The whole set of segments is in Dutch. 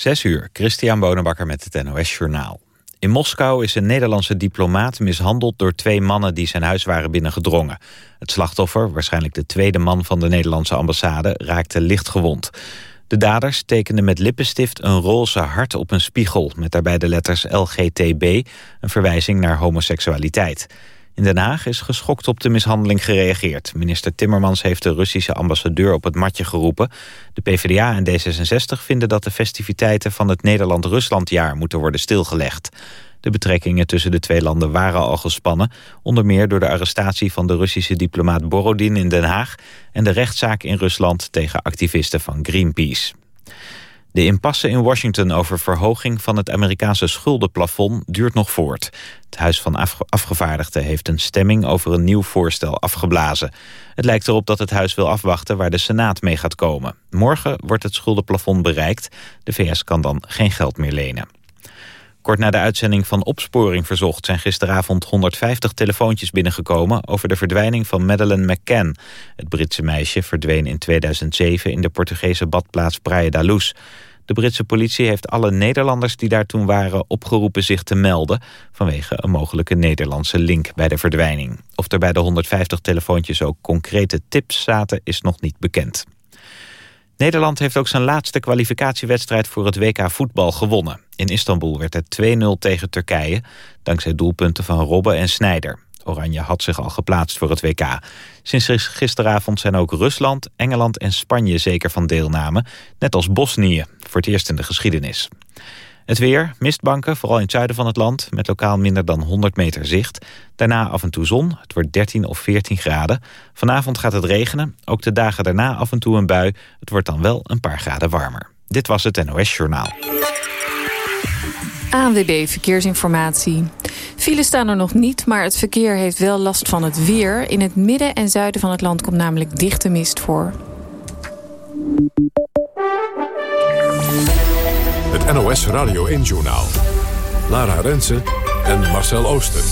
Zes uur, Christian Bonenbakker met het NOS Journaal. In Moskou is een Nederlandse diplomaat mishandeld door twee mannen die zijn huis waren binnengedrongen. Het slachtoffer, waarschijnlijk de tweede man van de Nederlandse ambassade, raakte licht gewond. De daders tekenden met lippenstift een roze hart op een spiegel... met daarbij de letters LGTB, een verwijzing naar homoseksualiteit. In Den Haag is geschokt op de mishandeling gereageerd. Minister Timmermans heeft de Russische ambassadeur op het matje geroepen. De PvdA en D66 vinden dat de festiviteiten van het Nederland-Ruslandjaar moeten worden stilgelegd. De betrekkingen tussen de twee landen waren al gespannen... onder meer door de arrestatie van de Russische diplomaat Borodin in Den Haag... en de rechtszaak in Rusland tegen activisten van Greenpeace. De impasse in Washington over verhoging van het Amerikaanse schuldenplafond duurt nog voort. Het Huis van Afgevaardigden heeft een stemming over een nieuw voorstel afgeblazen. Het lijkt erop dat het huis wil afwachten waar de Senaat mee gaat komen. Morgen wordt het schuldenplafond bereikt. De VS kan dan geen geld meer lenen. Kort na de uitzending van Opsporing Verzocht... zijn gisteravond 150 telefoontjes binnengekomen... over de verdwijning van Madeleine McCann. Het Britse meisje verdween in 2007 in de Portugese badplaats Praia da Luz. De Britse politie heeft alle Nederlanders die daar toen waren... opgeroepen zich te melden... vanwege een mogelijke Nederlandse link bij de verdwijning. Of er bij de 150 telefoontjes ook concrete tips zaten... is nog niet bekend. Nederland heeft ook zijn laatste kwalificatiewedstrijd voor het WK voetbal gewonnen. In Istanbul werd het 2-0 tegen Turkije, dankzij doelpunten van Robben en Snijder. Oranje had zich al geplaatst voor het WK. Sinds gisteravond zijn ook Rusland, Engeland en Spanje zeker van deelname, net als Bosnië, voor het eerst in de geschiedenis. Het weer, mistbanken, vooral in het zuiden van het land... met lokaal minder dan 100 meter zicht. Daarna af en toe zon, het wordt 13 of 14 graden. Vanavond gaat het regenen, ook de dagen daarna af en toe een bui. Het wordt dan wel een paar graden warmer. Dit was het NOS Journaal. ANWB Verkeersinformatie. Files staan er nog niet, maar het verkeer heeft wel last van het weer. In het midden en zuiden van het land komt namelijk dichte mist voor. Het NOS Radio 1-journaal. Lara Rensen en Marcel Oosten.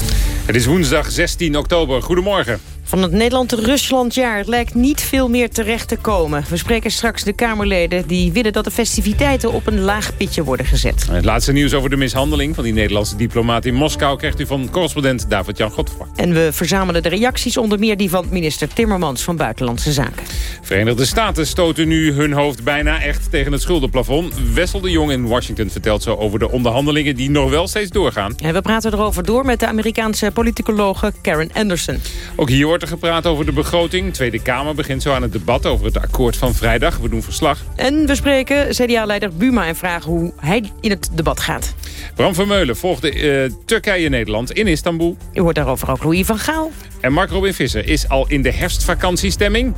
Het is woensdag 16 oktober. Goedemorgen. Van het Nederland-Ruslandjaar lijkt niet veel meer terecht te komen. We spreken straks de Kamerleden die willen dat de festiviteiten op een laag pitje worden gezet. Het laatste nieuws over de mishandeling van die Nederlandse diplomaat in Moskou... krijgt u van correspondent David-Jan Godfra. En we verzamelen de reacties onder meer die van minister Timmermans van Buitenlandse Zaken. Verenigde Staten stoten nu hun hoofd bijna echt tegen het schuldenplafond. Wessel de Jong in Washington vertelt zo over de onderhandelingen die nog wel steeds doorgaan. En we praten erover door met de Amerikaanse politicologe Karen Anderson. Ook hier wordt er gepraat over de begroting. De Tweede Kamer begint zo aan het debat over het akkoord van vrijdag. We doen verslag. En we spreken CDA-leider Buma en vragen hoe hij in het debat gaat. Bram Vermeulen volgde uh, Turkije-Nederland in Istanbul. U hoort daarover ook Louis van Gaal. En Mark Robin Visser is al in de herfstvakantbestemming.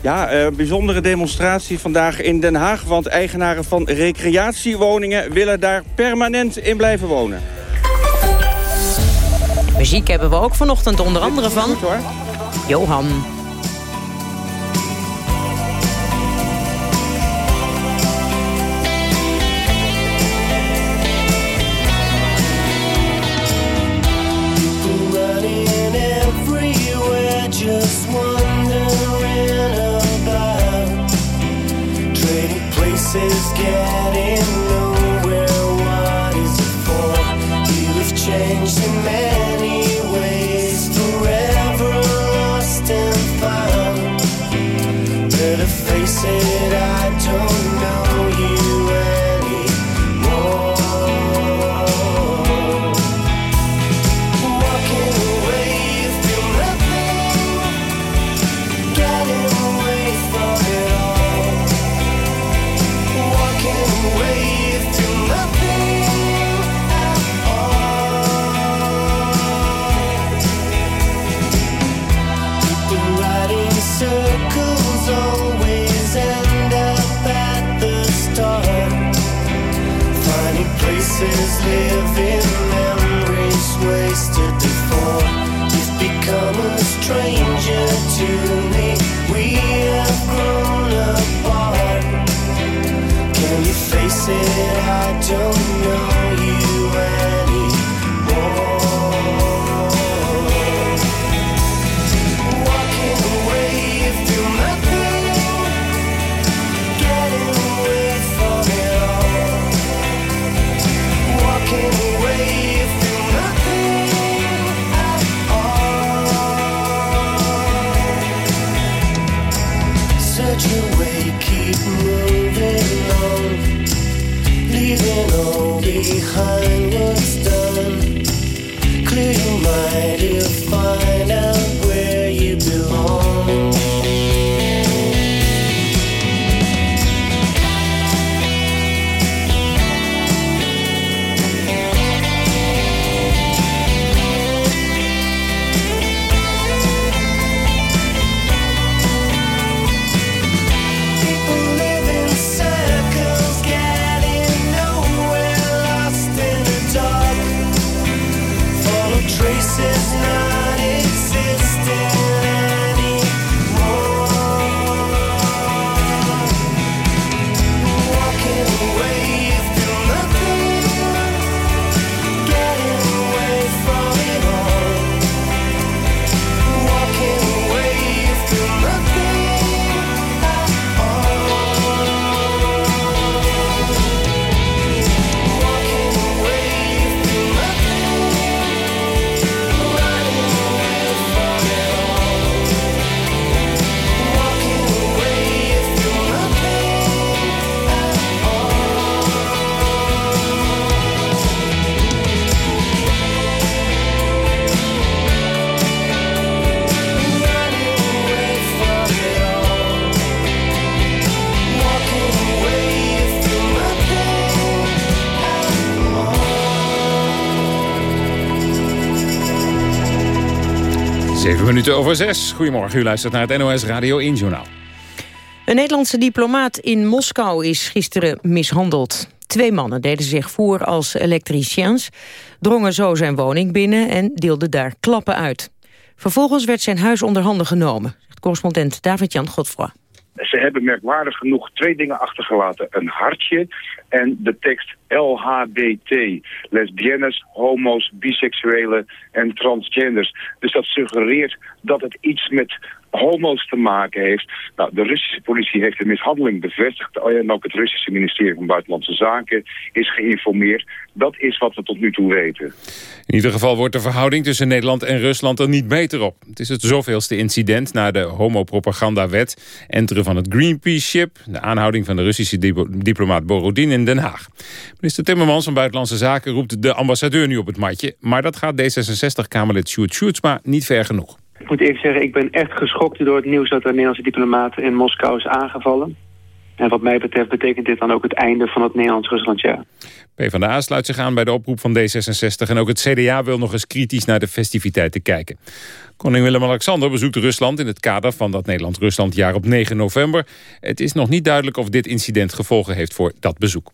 Ja, uh, bijzondere demonstratie vandaag in Den Haag. Want eigenaren van recreatiewoningen willen daar permanent in blijven wonen. Muziek hebben we ook vanochtend onder andere van Johan. places getting nowhere. Better face it, I don't living memories wasted before. You've become a stranger to me. We have grown apart. Can you face it? I don't over zes. Goedemorgen, u luistert naar het NOS Radio 1 Journaal. Een Nederlandse diplomaat in Moskou is gisteren mishandeld. Twee mannen deden zich voor als elektriciens, drongen zo zijn woning binnen en deelden daar klappen uit. Vervolgens werd zijn huis onder handen genomen, zegt correspondent David-Jan Godfroy. Ze hebben merkwaardig genoeg twee dingen achtergelaten. Een hartje en de tekst LHBT. Lesbiennes, homo's, biseksuelen en transgenders. Dus dat suggereert dat het iets met homo's te maken heeft. Nou, de Russische politie heeft de mishandeling bevestigd. En ook het Russische ministerie van Buitenlandse Zaken is geïnformeerd. Dat is wat we tot nu toe weten. In ieder geval wordt de verhouding tussen Nederland en Rusland er niet beter op. Het is het zoveelste incident na de homopropagandawet... enteren van het Greenpeace-ship... de aanhouding van de Russische dip- diplomaat Borodin in Den Haag. Minister Timmermans van Buitenlandse Zaken roept de ambassadeur nu op het matje... maar dat gaat D66-Kamerlid Sjoerd Sjoerdsma niet ver genoeg. Ik moet even zeggen, ik ben echt geschokt door het nieuws dat de Nederlandse diplomaat in Moskou is aangevallen. En wat mij betreft betekent dit dan ook het einde van het Nederlands-Ruslandjaar. PvdA sluit zich aan bij de oproep van D66... en ook het CDA wil nog eens kritisch naar de festiviteiten kijken. Koning Willem-Alexander bezoekt Rusland in het kader van dat Nederland-Ruslandjaar op 9 november. Het is nog niet duidelijk of dit incident gevolgen heeft voor dat bezoek.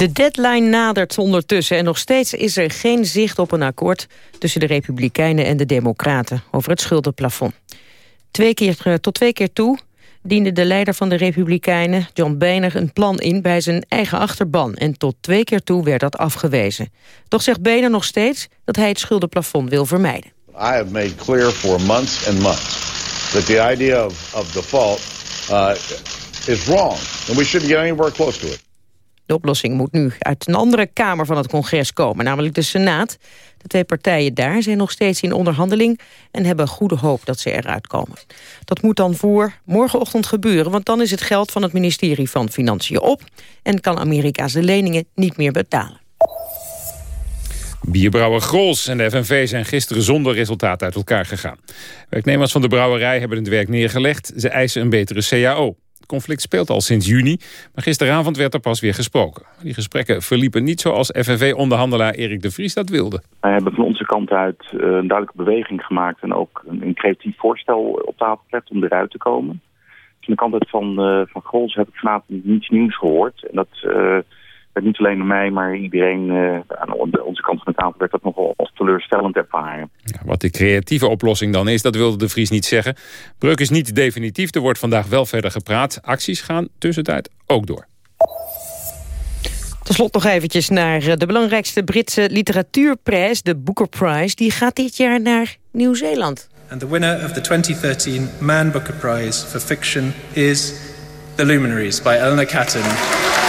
De deadline nadert ondertussen en nog steeds is er geen zicht op een akkoord... tussen de Republikeinen en de Democraten over het schuldenplafond. Twee keer, eh, tot twee keer toe diende de leider van de Republikeinen, John Boehner, een plan in bij zijn eigen achterban. En tot twee keer toe werd dat afgewezen. Toch zegt Boehner nog steeds dat hij het schuldenplafond wil vermijden. I have made clear for months and months that the idea of, of default uh, is wrong. And we shouldn't get anywhere close to it. De oplossing moet nu uit een andere kamer van het congres komen, namelijk de Senaat. De twee partijen daar zijn nog steeds in onderhandeling en hebben goede hoop dat ze eruit komen. Dat moet dan voor morgenochtend gebeuren, want dan is het geld van het ministerie van Financiën op en kan Amerika zijn leningen niet meer betalen. Bierbrouwer Grols en de FNV zijn gisteren zonder resultaat uit elkaar gegaan. Werknemers van de brouwerij hebben het werk neergelegd. Ze eisen een betere CAO. Conflict speelt al sinds juni, maar gisteravond werd er pas weer gesproken. Die gesprekken verliepen niet zoals FNV-onderhandelaar Erik de Vries dat wilde. Wij hebben van onze kant uit eh, een duidelijke beweging gemaakt... en ook een, creatief voorstel op tafel gelegd om eruit te komen. Van de kant uit van, uh, van Grols heb ik vanavond niets nieuws gehoord. En dat werd niet alleen door mij, maar iedereen aan onze kant van de tafel... werd dat nogal als teleurstellend ervaren. Ja, wat de creatieve oplossing dan is, dat wilde de Vries niet zeggen. Breuk is niet definitief, er wordt vandaag wel verder gepraat. Acties gaan tussentijd ook door. Ten slot nog eventjes naar de belangrijkste Britse literatuurprijs, de Booker Prize. Die gaat dit jaar naar Nieuw-Zeeland. And the winner of the 2013 Man Booker Prize for Fiction is The Luminaries by Eleanor Catton.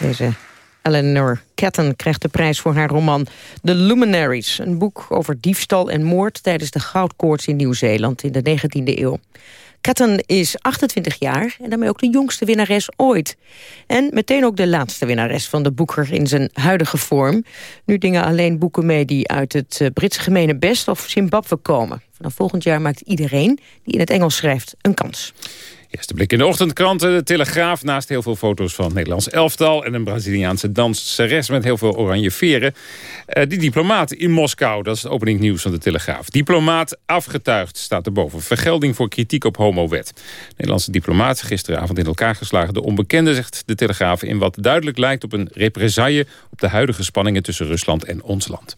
Deze Eleanor Catton krijgt de prijs voor haar roman The Luminaries. Een boek over diefstal en moord tijdens de goudkoorts in Nieuw-Zeeland in de 19e eeuw. Katten is 28 jaar en daarmee ook de jongste winnares ooit. En meteen ook de laatste winnares van de Boeker in zijn huidige vorm. Nu dingen alleen boeken mee die uit het eh, Britse gemene best of Zimbabwe komen. Vanaf volgend jaar maakt iedereen die in het Engels schrijft een kans. Eerste blik in de ochtendkranten. De Telegraaf naast heel veel foto's van het Nederlands elftal... en een Braziliaanse danseres met heel veel oranje veren. Uh, die diplomaat in Moskou, dat is het openingnieuws van de Telegraaf. Diplomaat afgetuigd, staat erboven. Vergelding voor kritiek op homowet. Nederlandse diplomaat gisteravond in elkaar geslagen. De onbekende, zegt de Telegraaf, in wat duidelijk lijkt op een represaille... op de huidige spanningen tussen Rusland en ons land.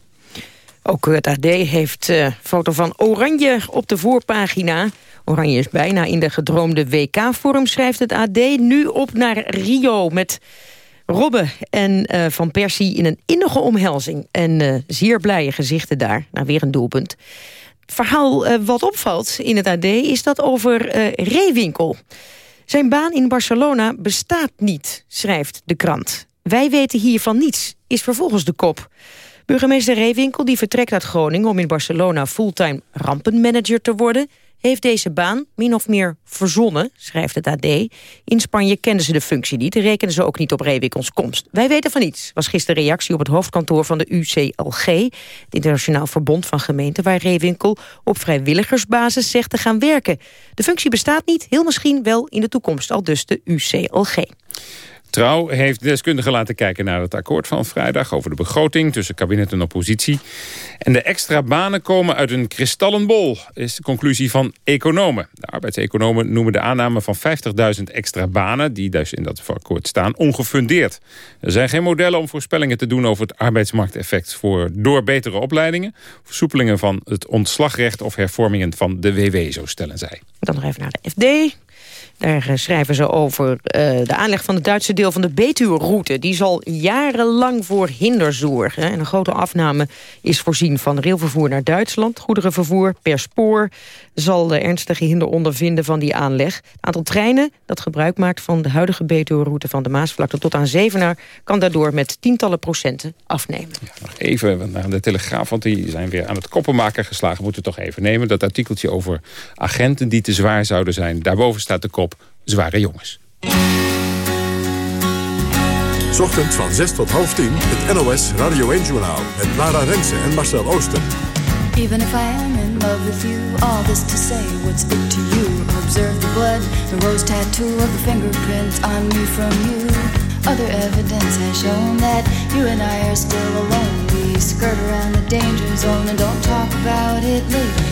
Ook het AD heeft een uh, foto van Oranje op de voorpagina. Oranje is bijna in de gedroomde WK-vorm, schrijft het AD. Nu op naar Rio met Robben en uh, Van Persie in een innige omhelzing. En uh, zeer blije gezichten daar, naar weer een doelpunt. Het verhaal uh, wat opvalt in het AD is dat over Reewinkel. Zijn baan in Barcelona bestaat niet, schrijft de krant. Wij weten hiervan niets, is vervolgens de kop. Burgemeester Reewinkel die vertrekt uit Groningen om in Barcelona fulltime rampenmanager te worden heeft deze baan min of meer verzonnen, schrijft het AD. In Spanje kenden ze de functie niet en rekenen ze ook niet op Reewinkels komst. Wij weten van niets, was gisteren reactie op het hoofdkantoor van de UCLG... het Internationaal Verbond van Gemeenten... waar Reewinkel op vrijwilligersbasis zegt te gaan werken. De functie bestaat niet, heel misschien wel in de toekomst, al dus de UCLG. Trouw heeft deskundigen laten kijken naar het akkoord van vrijdag... over de begroting tussen kabinet en oppositie. En de extra banen komen uit een kristallenbol, is de conclusie van economen. De arbeidseconomen noemen de aanname van 50.000 extra banen... die dus in dat akkoord staan, ongefundeerd. Er zijn geen modellen om voorspellingen te doen over het arbeidsmarkteffect... Voor, door betere opleidingen, versoepelingen van het ontslagrecht... of hervormingen van de WW, zo stellen zij. Dan nog even naar de FD. Daar eh, schrijven ze over uh, de aanleg van het Duitse deel van de Betuwe-route. Die zal jarenlang voor hinder zorgen. En een grote afname is voorzien van railvervoer naar Duitsland. Goederenvervoer per spoor zal de ernstige hinder ondervinden van die aanleg. Het aantal treinen dat gebruik maakt van de huidige Betuwe-route van de Maasvlakte tot aan Zevenaar... kan daardoor met tientallen procenten afnemen. Ja, even naar de Telegraaf, want die zijn weer aan het koppenmaker geslagen. Moeten we toch even nemen. Dat artikeltje over agenten die te zwaar zouden zijn. Daarboven staat de kop zware jongens. Ochtend van 6 tot half 10, het NOS Radio 1-journaal... met Lara Rensen en Marcel Ooster. Even if I am in love with you, all this to say, what's it to you? Observe the blood, the rose tattoo of the fingerprints on me from you. Other evidence has shown that you and I are still alone. We skirt around the danger zone and don't talk about it later.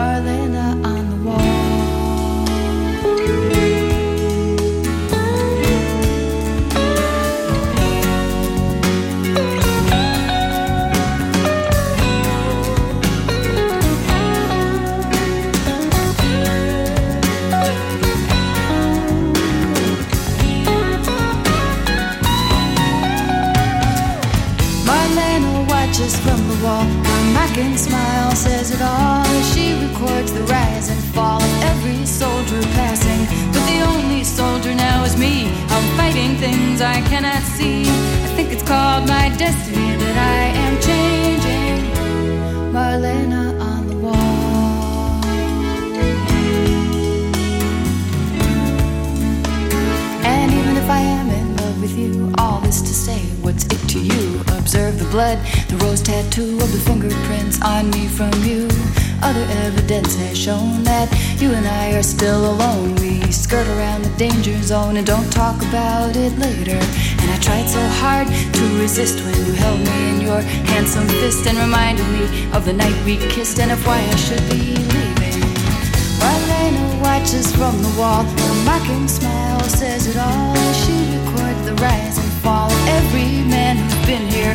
Marlena on the wall. Marlena watches from the wall. Her mocking smile says it all. She records the rise and fall of every soldier passing. But the only soldier now is me. I'm fighting things I cannot see. I think it's called my destiny that I am changing. Marlena blood, the rose tattoo of the fingerprints on me from you. Other evidence has shown that you and I are still alone. We skirt around the danger zone and don't talk about it later. And I tried so hard to resist when you held me in your handsome fist and reminded me of the night we kissed and of why I should be leaving. Marlena watches from the wall. Her mocking smile says it all. She records the rise and fall of every man who's been here.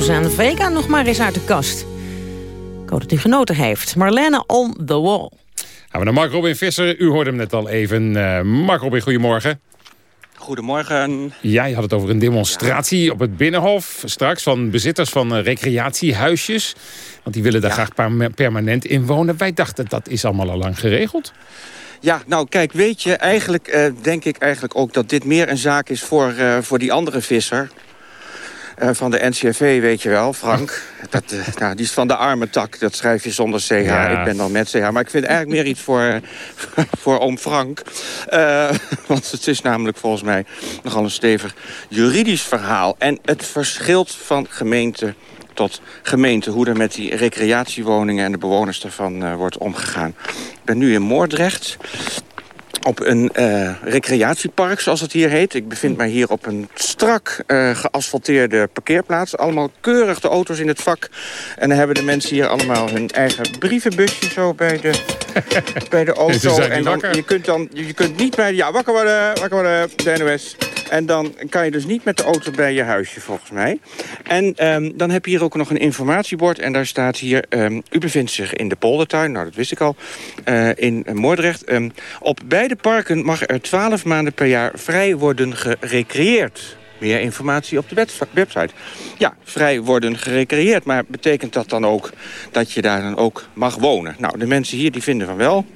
Suzanne Vega nog maar eens uit de kast. Ik hoop dat u genoten heeft. Marlene on the wall. Gaan we naar Mark Robin Visser. U hoorde hem net al even. Eh Mark Robin, goedemorgen. Goedemorgen. Ja, je had het over een demonstratie op het Binnenhof. Straks van bezitters van eh, recreatiehuisjes. Want die willen daar graag per- permanent in wonen. Wij dachten dat is allemaal al lang geregeld. Ja, nou kijk, weet je, eigenlijk eh, denk ik eigenlijk ook dat dit meer een zaak is voor, eh, voor die andere visser. Eh, van de NCRV, weet je wel, Frank. Dat, eh, nou, die is van de arme tak, dat schrijf je zonder CH. Ja. Ik ben dan met CH. Maar ik vind eigenlijk meer iets voor, voor oom Frank. Eh, want het is namelijk volgens mij nogal een stevig juridisch verhaal. En het verschilt van gemeente tot gemeente... hoe er met die recreatiewoningen en de bewoners daarvan wordt omgegaan. Ik ben nu in Moordrecht op een eh, recreatiepark, zoals het hier heet. Ik bevind mij hier op een strak eh, geasfalteerde parkeerplaats. Allemaal keurig de auto's in het vak. En dan hebben de mensen hier allemaal hun eigen brievenbusje zo bij de, bij de auto. En dan, je, kunt dan, je kunt niet bij... Ja, wakker worden, wakker worden, de NOS. En dan kan je dus niet met de auto bij je huisje, volgens mij. En ehm, dan heb je hier ook nog een informatiebord. En daar staat hier... ehm, u bevindt zich in de poldertuin, nou dat wist ik al, eh, in Moordrecht. Ehm, op beide parken mag er 12 maanden per jaar vrij worden gerecreëerd. Meer informatie op de webs- website. Ja, vrij worden gerecreëerd. Maar betekent dat dan ook dat je daar dan ook mag wonen? Nou, de mensen hier die vinden van wel.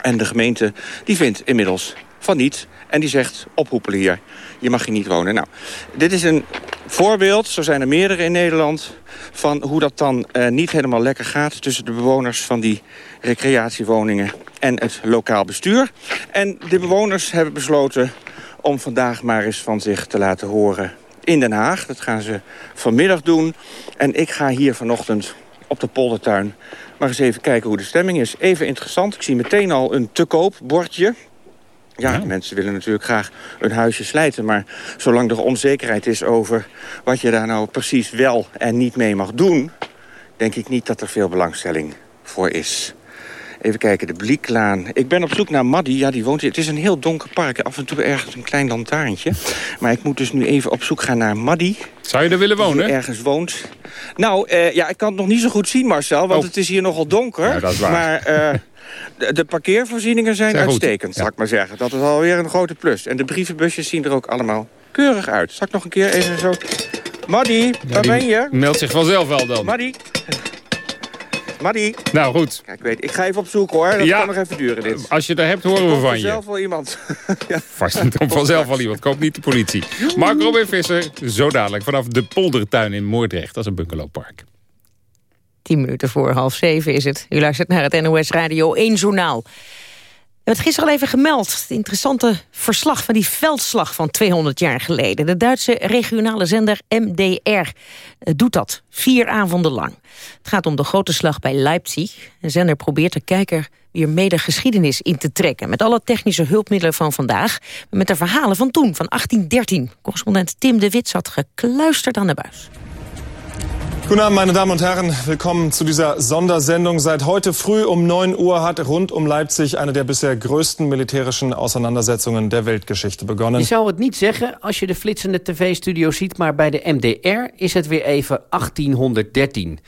En de gemeente die vindt inmiddels van niet. En die zegt, ophoepelen hier, je mag hier niet wonen. Nou, dit is een voorbeeld, zo zijn er meerdere in Nederland... van hoe dat dan eh, niet helemaal lekker gaat... tussen de bewoners van die recreatiewoningen en het lokaal bestuur. En de bewoners hebben besloten om vandaag maar eens van zich te laten horen in Den Haag. Dat gaan ze vanmiddag doen. En ik ga hier vanochtend op de poldertuin maar eens even kijken hoe de stemming is. Even interessant, ik zie meteen al een te koop bordje. Ja, mensen willen natuurlijk graag een huisje slijten... maar zolang er onzekerheid is over wat je daar nou precies wel en niet mee mag doen... denk ik niet dat er veel belangstelling voor is. Even kijken, de Blieklaan. Ik ben op zoek naar Maddy. Ja, die woont hier. Het is een heel donker park. Af en toe ergens een klein lantaarntje. Maar ik moet dus nu even op zoek gaan naar Maddy. Zou je er willen die wonen? hier ergens woont. Nou, eh, ja, ik kan het nog niet zo goed zien, Marcel. Want Oh. het is hier nogal donker. Ja, dat is waar. Maar eh, de, de parkeervoorzieningen zijn, uitstekend, zal ik maar zeggen. Dat is alweer een grote plus. En de brievenbusjes zien er ook allemaal keurig uit. Zal ik nog een keer even zo... Maddy, waar die ben je? Meldt zich vanzelf wel dan. Maddy? Maddy? Nou goed, Kijk, weet, ik ga even op zoek hoor. Dat Ja. kan nog even duren dit. als je er hebt horen we Komt van vanzelf je. wel iemand. ja. Vast komt vanzelf wel iemand. Koop niet de politie. Mark Robin Visser, zo dadelijk vanaf de Poldertuin in Moordrecht. Dat is een bungalowpark. Tien minuten voor half zeven is het. U luistert naar het NOS Radio 1 Journaal. Hebben het gisteren al even gemeld. Het interessante verslag van die veldslag van 200 jaar geleden. De Duitse regionale zender MDR eh, doet dat vier avonden lang. Het gaat om de grote slag bij Leipzig. De zender probeert de kijker weer mede geschiedenis in te trekken. Met alle technische hulpmiddelen van vandaag. Met de verhalen van toen, van 1813. Correspondent Tim de Wit zat gekluisterd aan de buis. Guten Abend, meine Damen und Herren. Willkommen zu dieser Sondersendung. Seit heute früh um 9 Uhr hat rund um Leipzig eine der bisher größten militärischen Auseinandersetzungen der Weltgeschichte begonnen. Je zou het niet zeggen als je de flitsende tv-studio ziet, maar bij de MDR is het weer even 1813.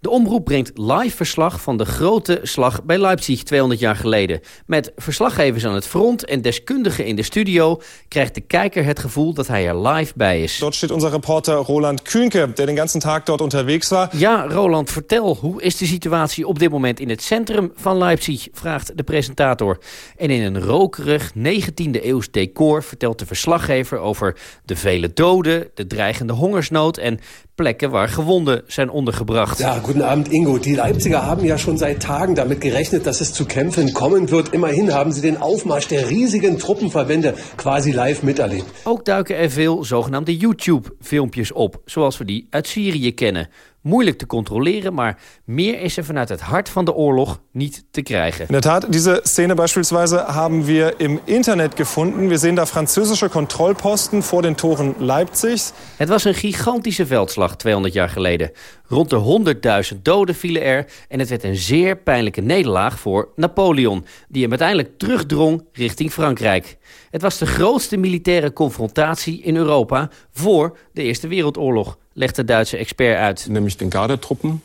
De omroep brengt live verslag van de grote slag bij Leipzig 200 jaar geleden. Met verslaggevers aan het front en deskundigen in de studio... krijgt de kijker het gevoel dat hij er live bij is. Dort steht unser Reporter Roland Kühnke, der den ganzen Tag dort unterwegs war. Ja, Roland, vertel, hoe is de situatie op dit moment in het centrum van Leipzig? Vraagt de presentator. En in een rokerig 19e eeuws decor vertelt de verslaggever over de vele doden, de dreigende hongersnood en plekken waar gewonden zijn ondergebracht. Ja, guten Abend Ingo. Die Leipziger haben ja schon seit Tagen damit gerechnet, dass es zu Kämpfen kommen wird. Immerhin haben sie den Aufmarsch der riesigen Truppenverbände quasi live miterlebt. Ook duiken er veel zogenaamde YouTube-filmpjes op, zoals we die uit Syrië kennen. Moeilijk te controleren, maar meer is er vanuit het hart van de oorlog niet te krijgen. In der Tat, diese Szene beispielsweise haben wir im Internet gefunden. Wir sehen da französische Kontrollposten vor den Toren Leipzigs. Het was een gigantische veldslag 200 jaar geleden. Rond de 100.000 doden vielen er en het werd een zeer pijnlijke nederlaag voor Napoleon, die hem uiteindelijk terugdrong richting Frankrijk. Het was de grootste militaire confrontatie in Europa voor de Eerste Wereldoorlog, legt de Duitse expert uit. nämlich den Gardetruppen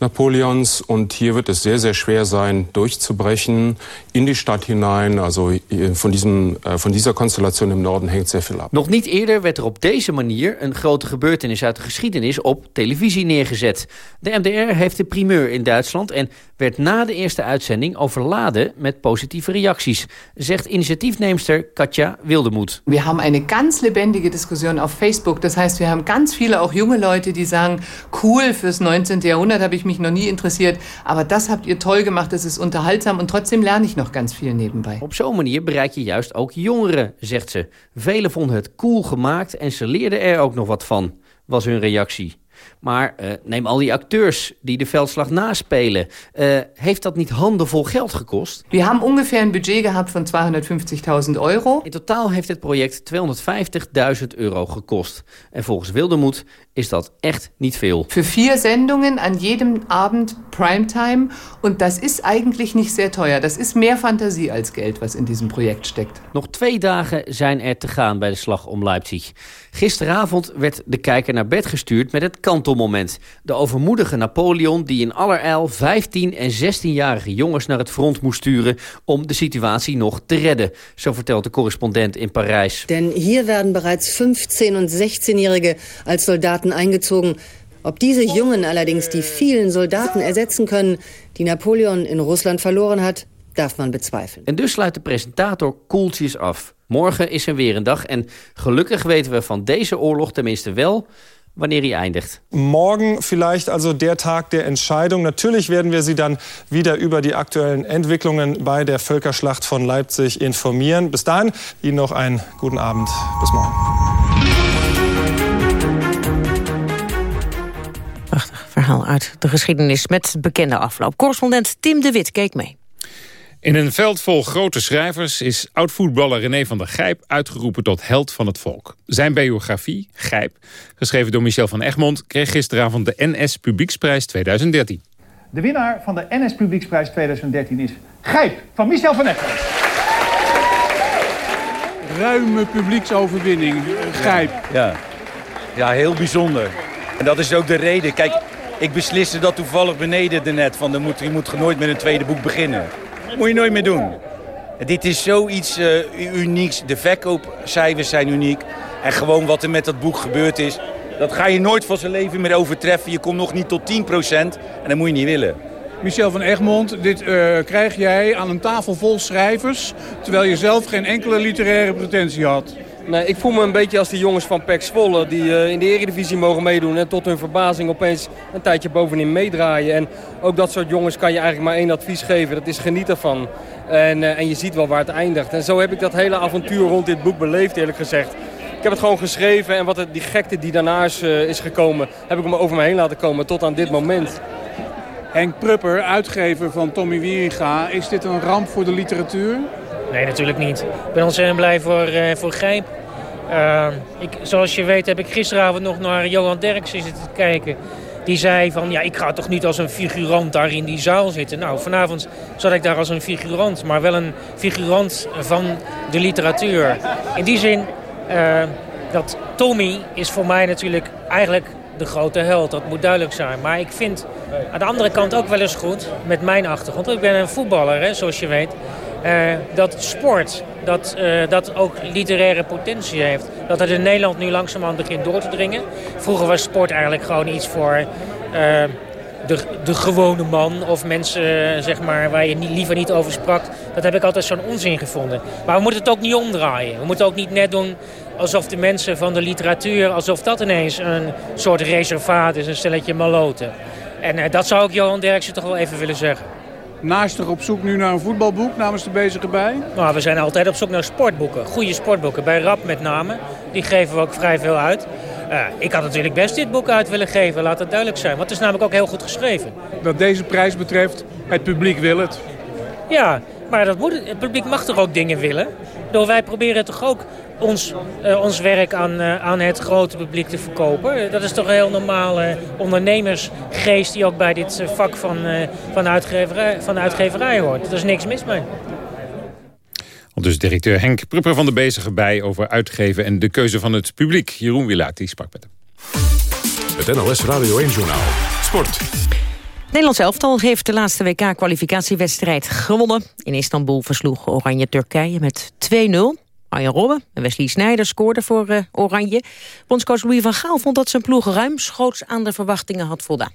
Napoleons. Und hier wird es sehr, sehr schwer sein, durchzubrechen in die Stadt hinein. Also äh, von, diesem, äh, von dieser Konstellation im Norden hängt sehr viel ab. Nog niet eerder werd er op deze manier een grote gebeurtenis uit de geschiedenis op televisie neergezet. De MDR heeft de primeur in Duitsland en werd na de eerste uitzending overladen met positieve reacties, zegt initiatiefneemster Katja Wildemoed. Wir haben eine ganz lebendige Diskussion auf Facebook. Das heißt, wir haben ganz viele auch junge Leute, die sagen, cool, fürs 19. Jahrhundert habe ich mich noch nie interessiert, aber das habt ihr toll gemacht, das ist unterhaltsam und trotzdem lerne ich noch ganz viel nebenbei. Op zo'n manier bereik je juist ook jongeren, zegt ze. Velen vonden het cool gemaakt en ze leerden er ook nog wat van, was hun reactie. Maar eh, neem al die acteurs die de veldslag naspelen. Eh, heeft dat niet handenvol geld gekost? Wir haben ungefähr ein Budget gehabt von 250.000 Euro. In totaal heeft het project 250.000 euro gekost. En volgens Wildermoed is dat echt niet veel. Für vier Sendungen an jedem Abend Primetime und das ist eigentlich nicht sehr teuer. Das ist mehr Fantasie als Geld, was in diesem Projekt steckt. Nog twee dagen zijn er te gaan bij de slag om Leipzig. Gisteravond werd de kijker naar bed gestuurd met het kantelmoment. De overmoedige Napoleon die in allerijl 15 en 16-jarige jongens naar het front moest sturen... om de situatie nog te redden, zo vertelt de correspondent in Parijs. Denn hier werden bereits 15 und 16-Jährige als Soldaten eingezogen. Ob diese Jungen allerdings die vielen Soldaten ersetzen können, die Napoleon in Russland verloren hat, darf man bezweifeln. En dus sluit de presentator koeltjes af. Morgen is er weer een dag en gelukkig weten we van deze oorlog tenminste wel wanneer hij eindigt. Morgen vielleicht also der Tag der Entscheidung. Natürlich werden wir Sie dann wieder über die aktuellen Entwicklungen bei der Völkerschlacht von Leipzig informieren. Bis dahin Ihnen noch einen guten Abend. Bis morgen. Prachtig verhaal uit de geschiedenis met bekende afloop. Correspondent Tim de Wit keek mee. In een veld vol grote schrijvers is oud-voetballer René van der Gijp uitgeroepen tot held van het volk. Zijn biografie, Gijp, geschreven door Michel van Egmond, kreeg gisteravond de NS Publieksprijs 2013. De winnaar van de NS Publieksprijs 2013 is Gijp van Michel van Egmond. ruime publieksoverwinning. Gijp. Ja. ja, heel bijzonder. En dat is ook de reden. Kijk, ik besliste dat toevallig beneden net. Van, er moet, je moet nooit met een tweede boek beginnen. Moet je nooit meer doen. Dit is zoiets eh, unieks. De verkoopcijfers zijn uniek. En gewoon wat er met dat boek gebeurd is... dat ga je nooit van zijn leven meer overtreffen. Je komt nog niet tot 10% En dat moet je niet willen. Michel van Egmond, dit eh, krijg jij aan een tafel vol schrijvers... terwijl je zelf geen enkele literaire pretentie had. Nee, ik voel me een beetje als die jongens van PEC Zwolle die eh, in de eredivisie mogen meedoen. En tot hun verbazing opeens een tijdje bovenin meedraaien. En ook dat soort jongens kan je eigenlijk maar één advies geven. Dat is geniet ervan. En, eh, en je ziet wel waar het eindigt. En zo heb ik dat hele avontuur rond dit boek beleefd eerlijk gezegd. Ik heb het gewoon geschreven en wat het, die gekte die daarna is, eh, is gekomen... heb ik me over me heen laten komen tot aan dit moment. Henk Prupper, uitgever van Tommy Wieringa. Is dit een ramp voor de literatuur? Nee, natuurlijk niet. Ik ben ontzettend blij voor, eh, voor Grijp. Uh, ik, zoals je weet heb ik gisteravond nog naar Johan Derksen zitten kijken. Die zei van, ja, ik ga toch niet als een figurant daar in die zaal zitten. Nou, vanavond zat ik daar als een figurant, maar wel een figurant van de literatuur. In die zin, uh, dat Tommy is voor mij natuurlijk eigenlijk de grote held, dat moet duidelijk zijn. Maar ik vind aan de andere kant ook wel eens goed, met mijn achtergrond... ik ben een voetballer, hè, zoals je weet... Uh, dat sport, dat, uh, dat ook literaire potentie heeft. Dat het in Nederland nu langzamerhand begint door te dringen. Vroeger was sport eigenlijk gewoon iets voor uh, de, de gewone man of mensen zeg maar, waar je liever niet over sprak. Dat heb ik altijd zo'n onzin gevonden. Maar we moeten het ook niet omdraaien. We moeten ook niet net doen alsof de mensen van de literatuur... alsof dat ineens een soort reservaat is, een stelletje maloten. En dat zou ik Johan Derksen toch wel even willen zeggen. Naast op zoek nu naar een voetbalboek namens de bezige bij? Nou, we zijn altijd op zoek naar sportboeken. Goede sportboeken. Bij RAP met name. Die geven we ook vrij veel uit. Uh, ik had natuurlijk best dit boek uit willen geven, laat het duidelijk zijn. Want het is namelijk ook heel goed geschreven. Wat deze prijs betreft, het publiek wil het. Ja, maar dat moet, het publiek mag toch ook dingen willen? Door wij proberen toch ook ons, uh, ons werk aan, uh, aan het grote publiek te verkopen. Dat is toch een heel normale ondernemersgeest die ook bij dit vak van, van, uitgeverij, van uitgeverij hoort. Er is niks mis mee. Dus directeur Henk Prupper van de Bezige bij over uitgeven en de keuze van het publiek. Jeroen Wielaert, die sprak met hem. Het NLS Radio 1 Journaal. Sport. Nederlands elftal heeft de laatste WK-kwalificatiewedstrijd gewonnen. In Istanbul versloeg Oranje Turkije met 2-0. Arjen Robben en Wesley Sneijder scoorden voor uh, Oranje. Bondscoach Louis van Gaal vond dat zijn ploeg ruimschoots aan de verwachtingen had voldaan.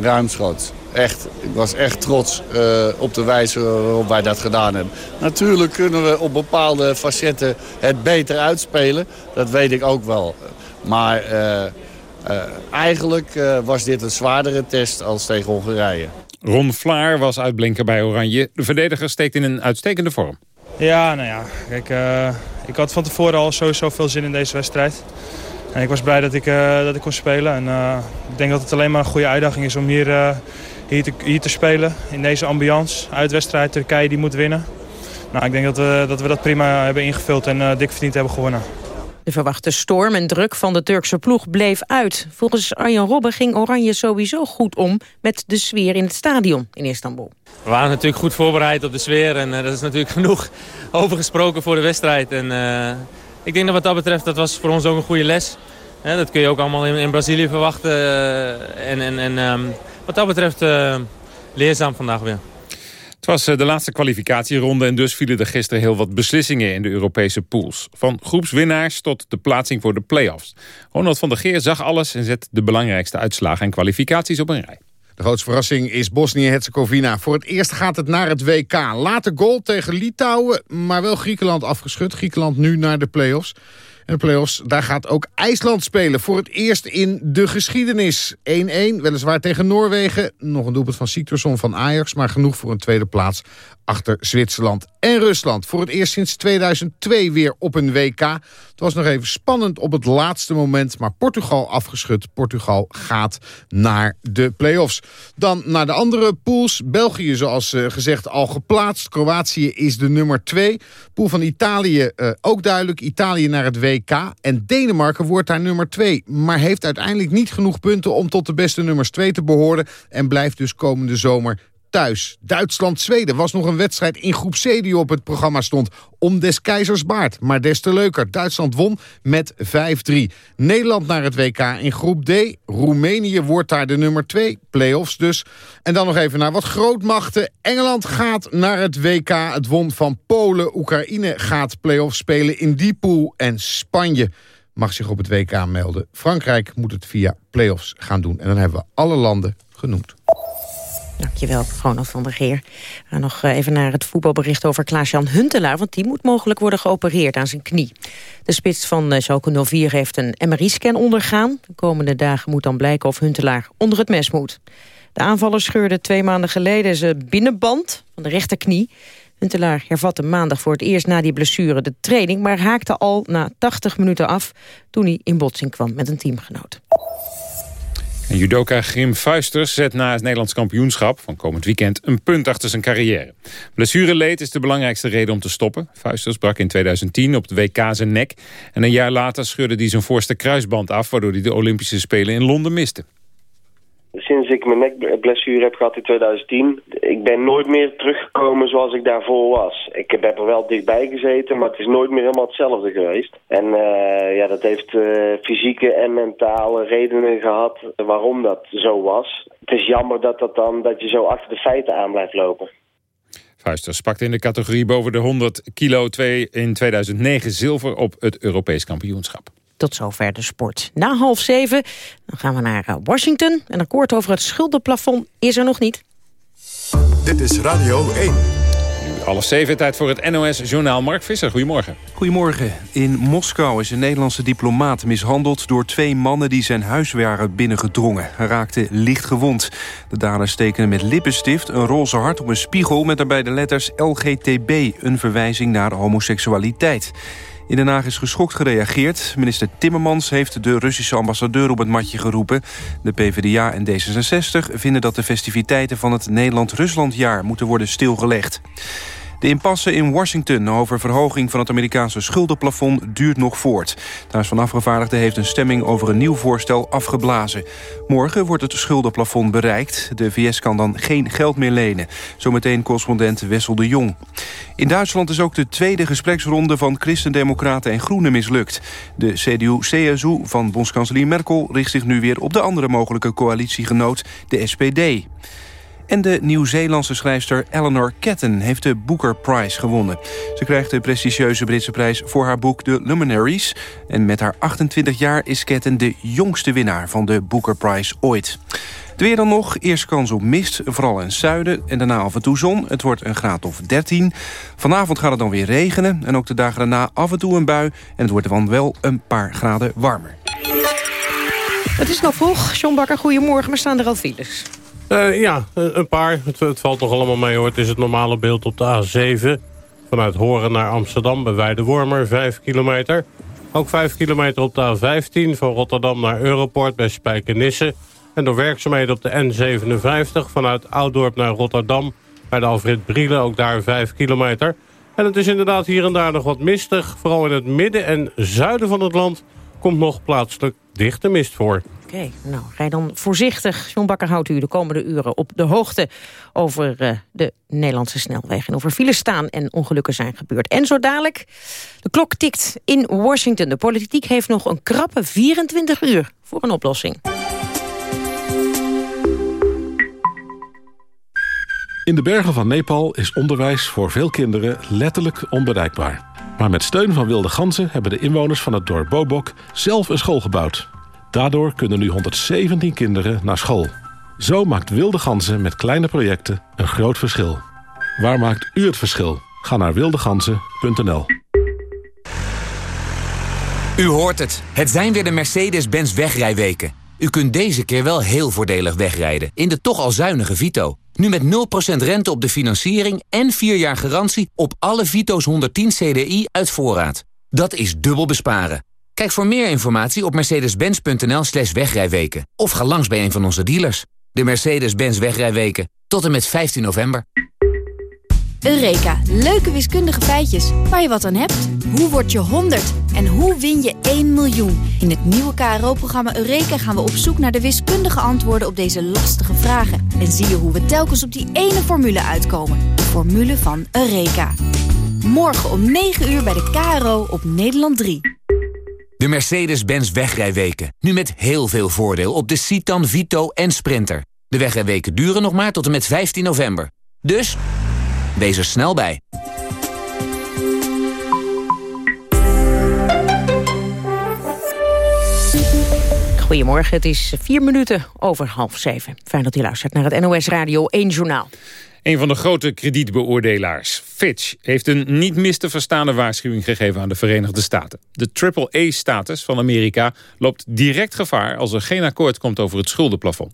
Ruimschoots. Echt. Ik was echt trots uh, op de wijze waarop wij dat gedaan hebben. Natuurlijk kunnen we op bepaalde facetten het beter uitspelen. Dat weet ik ook wel. Maar uh, eigenlijk was dit een zwaardere test als tegen Hongarije. Ron Vlaar was uitblinker bij Oranje. De verdediger steekt in een uitstekende vorm. Ja, nou ja, kijk, uh, ik had van tevoren al sowieso veel zin in deze wedstrijd. En ik was blij dat ik, uh, dat ik kon spelen. En uh, ik denk dat het alleen maar een goede uitdaging is om hier, hier, te, hier te spelen. In deze ambiance. Uitwedstrijd Turkije die moet winnen. Nou, ik denk dat we, dat we dat prima hebben ingevuld en dik verdiend hebben gewonnen. De verwachte storm en druk van de Turkse ploeg bleef uit. Volgens Arjan Robben ging Oranje sowieso goed om met de sfeer in het stadion in Istanbul. We waren natuurlijk goed voorbereid op de sfeer en uh, dat is natuurlijk genoeg overgesproken voor de wedstrijd. En, uh, ik denk dat wat dat betreft, dat was voor ons ook een goede les. Dat kun je ook allemaal in, in Brazilië verwachten. en en, en um, wat dat betreft leerzaam vandaag weer. Het was de laatste kwalificatieronde en dus vielen er gisteren heel wat beslissingen in de Europese pools. Van groepswinnaars tot de plaatsing voor de play-offs. Ronald van der Geer zag alles en zet de belangrijkste uitslagen en kwalificaties op een rij. De grootste verrassing is Bosnië-Herzegovina. Voor het eerst gaat het naar het WK. Late goal tegen Litouwen, maar wel Griekenland afgeschud. Griekenland nu naar de play-offs. En de play-offs, daar gaat ook IJsland spelen. Voor het eerst in de geschiedenis. 1-1, weliswaar tegen Noorwegen. Nog een doelpunt van Siktorsson van Ajax, maar genoeg voor een tweede plaats achter Zwitserland en Rusland. Voor het eerst sinds 2002 weer op een WK. Het was nog even spannend op het laatste moment, maar Portugal afgeschud. Portugal gaat naar de play-offs. Dan naar de andere pools. België, zoals uh, gezegd, al geplaatst. Kroatië is de nummer 2. Pool van Italië uh, ook duidelijk. Italië naar het En Denemarken wordt daar nummer 2. Maar heeft uiteindelijk niet genoeg punten om tot de beste nummers 2 te behoren. En blijft dus komende zomer thuis. Duitsland-Zweden was nog een wedstrijd in groep C die op het programma stond. Om des keizers baard, maar des te leuker. Duitsland won met 5-3. Nederland naar het WK in groep D. Roemenië wordt daar de nummer 2. Play-offs dus. En dan nog even naar wat grootmachten. Engeland gaat naar het WK. Het won van Polen. Oekraïne gaat play-offs spelen in die pool. En Spanje mag zich op het WK melden. Frankrijk moet het via play-offs gaan doen. En dan hebben we alle landen genoemd. Dankjewel, Ronald van der Geer. nog eh, even naar het voetbalbericht over Klaas-Jan Huntelaar... want die moet mogelijk worden geopereerd aan zijn knie. De spits van eh, Schalke 04 heeft een MRI-scan ondergaan. De komende dagen moet dan blijken of Huntelaar onder het mes moet. De aanvaller scheurde twee maanden geleden zijn binnenband van de rechterknie. Huntelaar hervatte maandag voor het eerst na die blessure de training... maar haakte al na 80 minuten af toen hij in botsing kwam met een teamgenoot. En judoka Grim Fuisters zet na het Nederlands kampioenschap van komend weekend een punt achter zijn carrière. Blessureleed is de belangrijkste reden om te stoppen. Fuisters brak in 2010 op de WK zijn nek en een jaar later scheurde hij zijn voorste kruisband af waardoor hij de Olympische Spelen in Londen miste. Sinds ik mijn nekblessure heb gehad in 2010, ik ben nooit meer teruggekomen zoals ik daarvoor was. Ik heb er wel dichtbij gezeten, maar het is nooit meer helemaal hetzelfde geweest. En uh, ja, dat heeft uh, fysieke en mentale redenen gehad waarom dat zo was. Het is jammer dat, dat, dan, dat je zo achter de feiten aan blijft lopen. Vuisters pakte in de categorie boven de 100 kilo 2 in 2009 zilver op het Europees kampioenschap. Tot zover de sport. Na half zeven dan gaan we naar eh, Washington. Een akkoord over het schuldenplafond is er nog niet. Dit is Radio 1. Nu half zeven, tijd voor het NOS-journaal Mark Visser. Goedemorgen. Goedemorgen. In Moskou is een Nederlandse diplomaat mishandeld... door twee mannen die zijn huis waren binnengedrongen. Hij raakte licht gewond. De daders tekenen met lippenstift een roze hart op een spiegel... met daarbij de letters LGTB, een verwijzing naar homoseksualiteit. In Den Haag is geschokt gereageerd. Minister Timmermans heeft de Russische ambassadeur op het matje geroepen. De PvdA en D66 vinden dat de festiviteiten van het Nederland-Ruslandjaar moeten worden stilgelegd. De impasse in Washington over verhoging van het Amerikaanse schuldenplafond duurt nog voort. Huis van Afgevaardigden heeft een stemming over een nieuw voorstel afgeblazen. Morgen wordt het schuldenplafond bereikt. De VS kan dan geen geld meer lenen. Zometeen correspondent Wessel de Jong. In Duitsland is ook de tweede gespreksronde van Christendemocraten en Groenen mislukt. De CDU-CSU van bondskanselier Merkel richt zich nu weer op de andere mogelijke coalitiegenoot, de SPD. En de Nieuw-Zeelandse schrijfster Eleanor Catton heeft de Booker Prize gewonnen. Ze krijgt de prestigieuze Britse prijs voor haar boek The Luminaries. En met haar 28 jaar is Catton de jongste winnaar van de Booker Prize ooit. De weer dan nog, eerst kans op mist, vooral in het zuiden... en daarna af en toe zon. Het wordt een graad of 13. Vanavond gaat het dan weer regenen. En ook de dagen daarna af en toe een bui. En het wordt dan wel een paar graden warmer. Het is nog vroeg. John Bakker, goedemorgen. Maar staan er al files? Uh, ja, een paar. Het, valt nog allemaal mee hoor. Het is het normale beeld op de A7. Vanuit Horen naar Amsterdam bij Weidewormer, 5 kilometer. Ook 5 kilometer op de A15 van Rotterdam naar Europort bij Spijkenisse. En door werkzaamheden op de N57 vanuit Ouddorp naar Rotterdam... bij de Alfred Brielen, ook daar 5 kilometer. En het is inderdaad hier en daar nog wat mistig. Vooral in het midden en zuiden van het land komt nog plaatselijk dichte mist voor. Oké, nou, rij dan voorzichtig. John Bakker houdt u de komende uren op de hoogte... over uh, de Nederlandse snelwegen. En over files staan en ongelukken zijn gebeurd. En zo dadelijk, de klok tikt in Washington. De politiek heeft nog een krappe 24 uur voor een oplossing. In de bergen van Nepal is onderwijs voor veel kinderen letterlijk onbereikbaar. Maar met steun van wilde ganzen hebben de inwoners van het dorp Bobok zelf een school gebouwd. Daardoor kunnen nu 117 kinderen naar school. Zo maakt wilde ganzen met kleine projecten een groot verschil. Waar maakt u het verschil? Ga naar wildeganzen.nl. U hoort het. Het zijn weer de Mercedes-Benz wegrijweken. U kunt deze keer wel heel voordelig wegrijden in de toch al zuinige Vito. Nu met 0% rente op de financiering en 4 jaar garantie op alle Vito's 110 CDI uit voorraad. Dat is dubbel besparen. Kijk voor meer informatie op mercedes-benz.nl slash wegrijweken. Of ga langs bij een van onze dealers. De Mercedes-Benz wegrijweken. Tot en met 15 november. Eureka, leuke wiskundige feitjes waar je wat aan hebt. Hoe word je 100 en hoe win je 1 miljoen? In het nieuwe KRO-programma Eureka gaan we op zoek naar de wiskundige antwoorden op deze lastige vragen. En zie je hoe we telkens op die ene formule uitkomen. De formule van Eureka. Morgen om 9 uur bij de KRO op Nederland 3. De Mercedes-Benz wegrijweken. Nu met heel veel voordeel op de Citan, Vito en Sprinter. De wegrijweken duren nog maar tot en met 15 november. Dus, wees er snel bij. Goedemorgen, het is vier minuten over half zeven. Fijn dat u luistert naar het NOS Radio 1 Journaal. Een van de grote kredietbeoordelaars, Fitch, heeft een niet mis te verstaande waarschuwing gegeven aan de Verenigde Staten. De AAA-status van Amerika loopt direct gevaar als er geen akkoord komt over het schuldenplafond.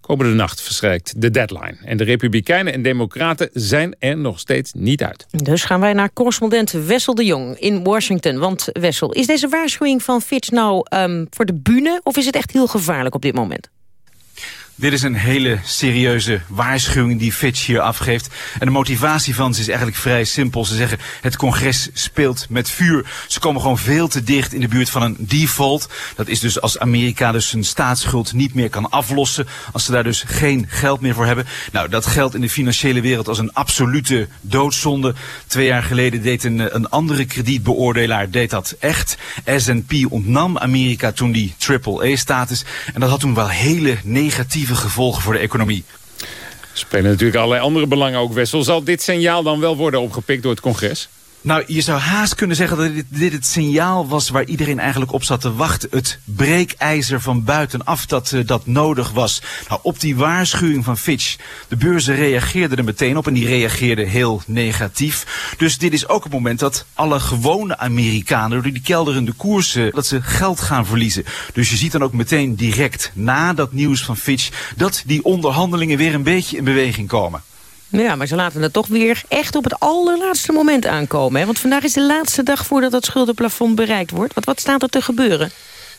Komende nacht verstrijkt de deadline. En de Republikeinen en Democraten zijn er nog steeds niet uit. Dus gaan wij naar correspondent Wessel de Jong in Washington. Want Wessel, is deze waarschuwing van Fitch nou um, voor de bühne of is het echt heel gevaarlijk op dit moment? Dit is een hele serieuze waarschuwing die Fitch hier afgeeft. En de motivatie van ze is eigenlijk vrij simpel. Ze zeggen het congres speelt met vuur. Ze komen gewoon veel te dicht in de buurt van een default. Dat is dus als Amerika dus zijn staatsschuld niet meer kan aflossen. Als ze daar dus geen geld meer voor hebben. Nou, dat geldt in de financiële wereld als een absolute doodzonde. Twee jaar geleden deed een, een andere kredietbeoordelaar deed dat echt. S&P ontnam Amerika toen die triple-A-status. En dat had toen wel hele negatieve gevolgen voor de economie. Spelen natuurlijk allerlei andere belangen ook, Wessel. Zal dit signaal dan wel worden opgepikt door het congres? Nou, je zou haast kunnen zeggen dat dit, dit, het signaal was waar iedereen eigenlijk op zat te wachten. Het breekijzer van buitenaf dat, uh, dat nodig was. Nou, op die waarschuwing van Fitch, de beurzen reageerden er meteen op en die reageerden heel negatief. Dus dit is ook het moment dat alle gewone Amerikanen door die kelderende koersen, dat ze geld gaan verliezen. Dus je ziet dan ook meteen direct na dat nieuws van Fitch dat die onderhandelingen weer een beetje in beweging komen. Ja, maar ze laten het toch weer echt op het allerlaatste moment aankomen. Hè? Want vandaag is de laatste dag voordat het schuldenplafond bereikt wordt. Wat, wat staat er te gebeuren?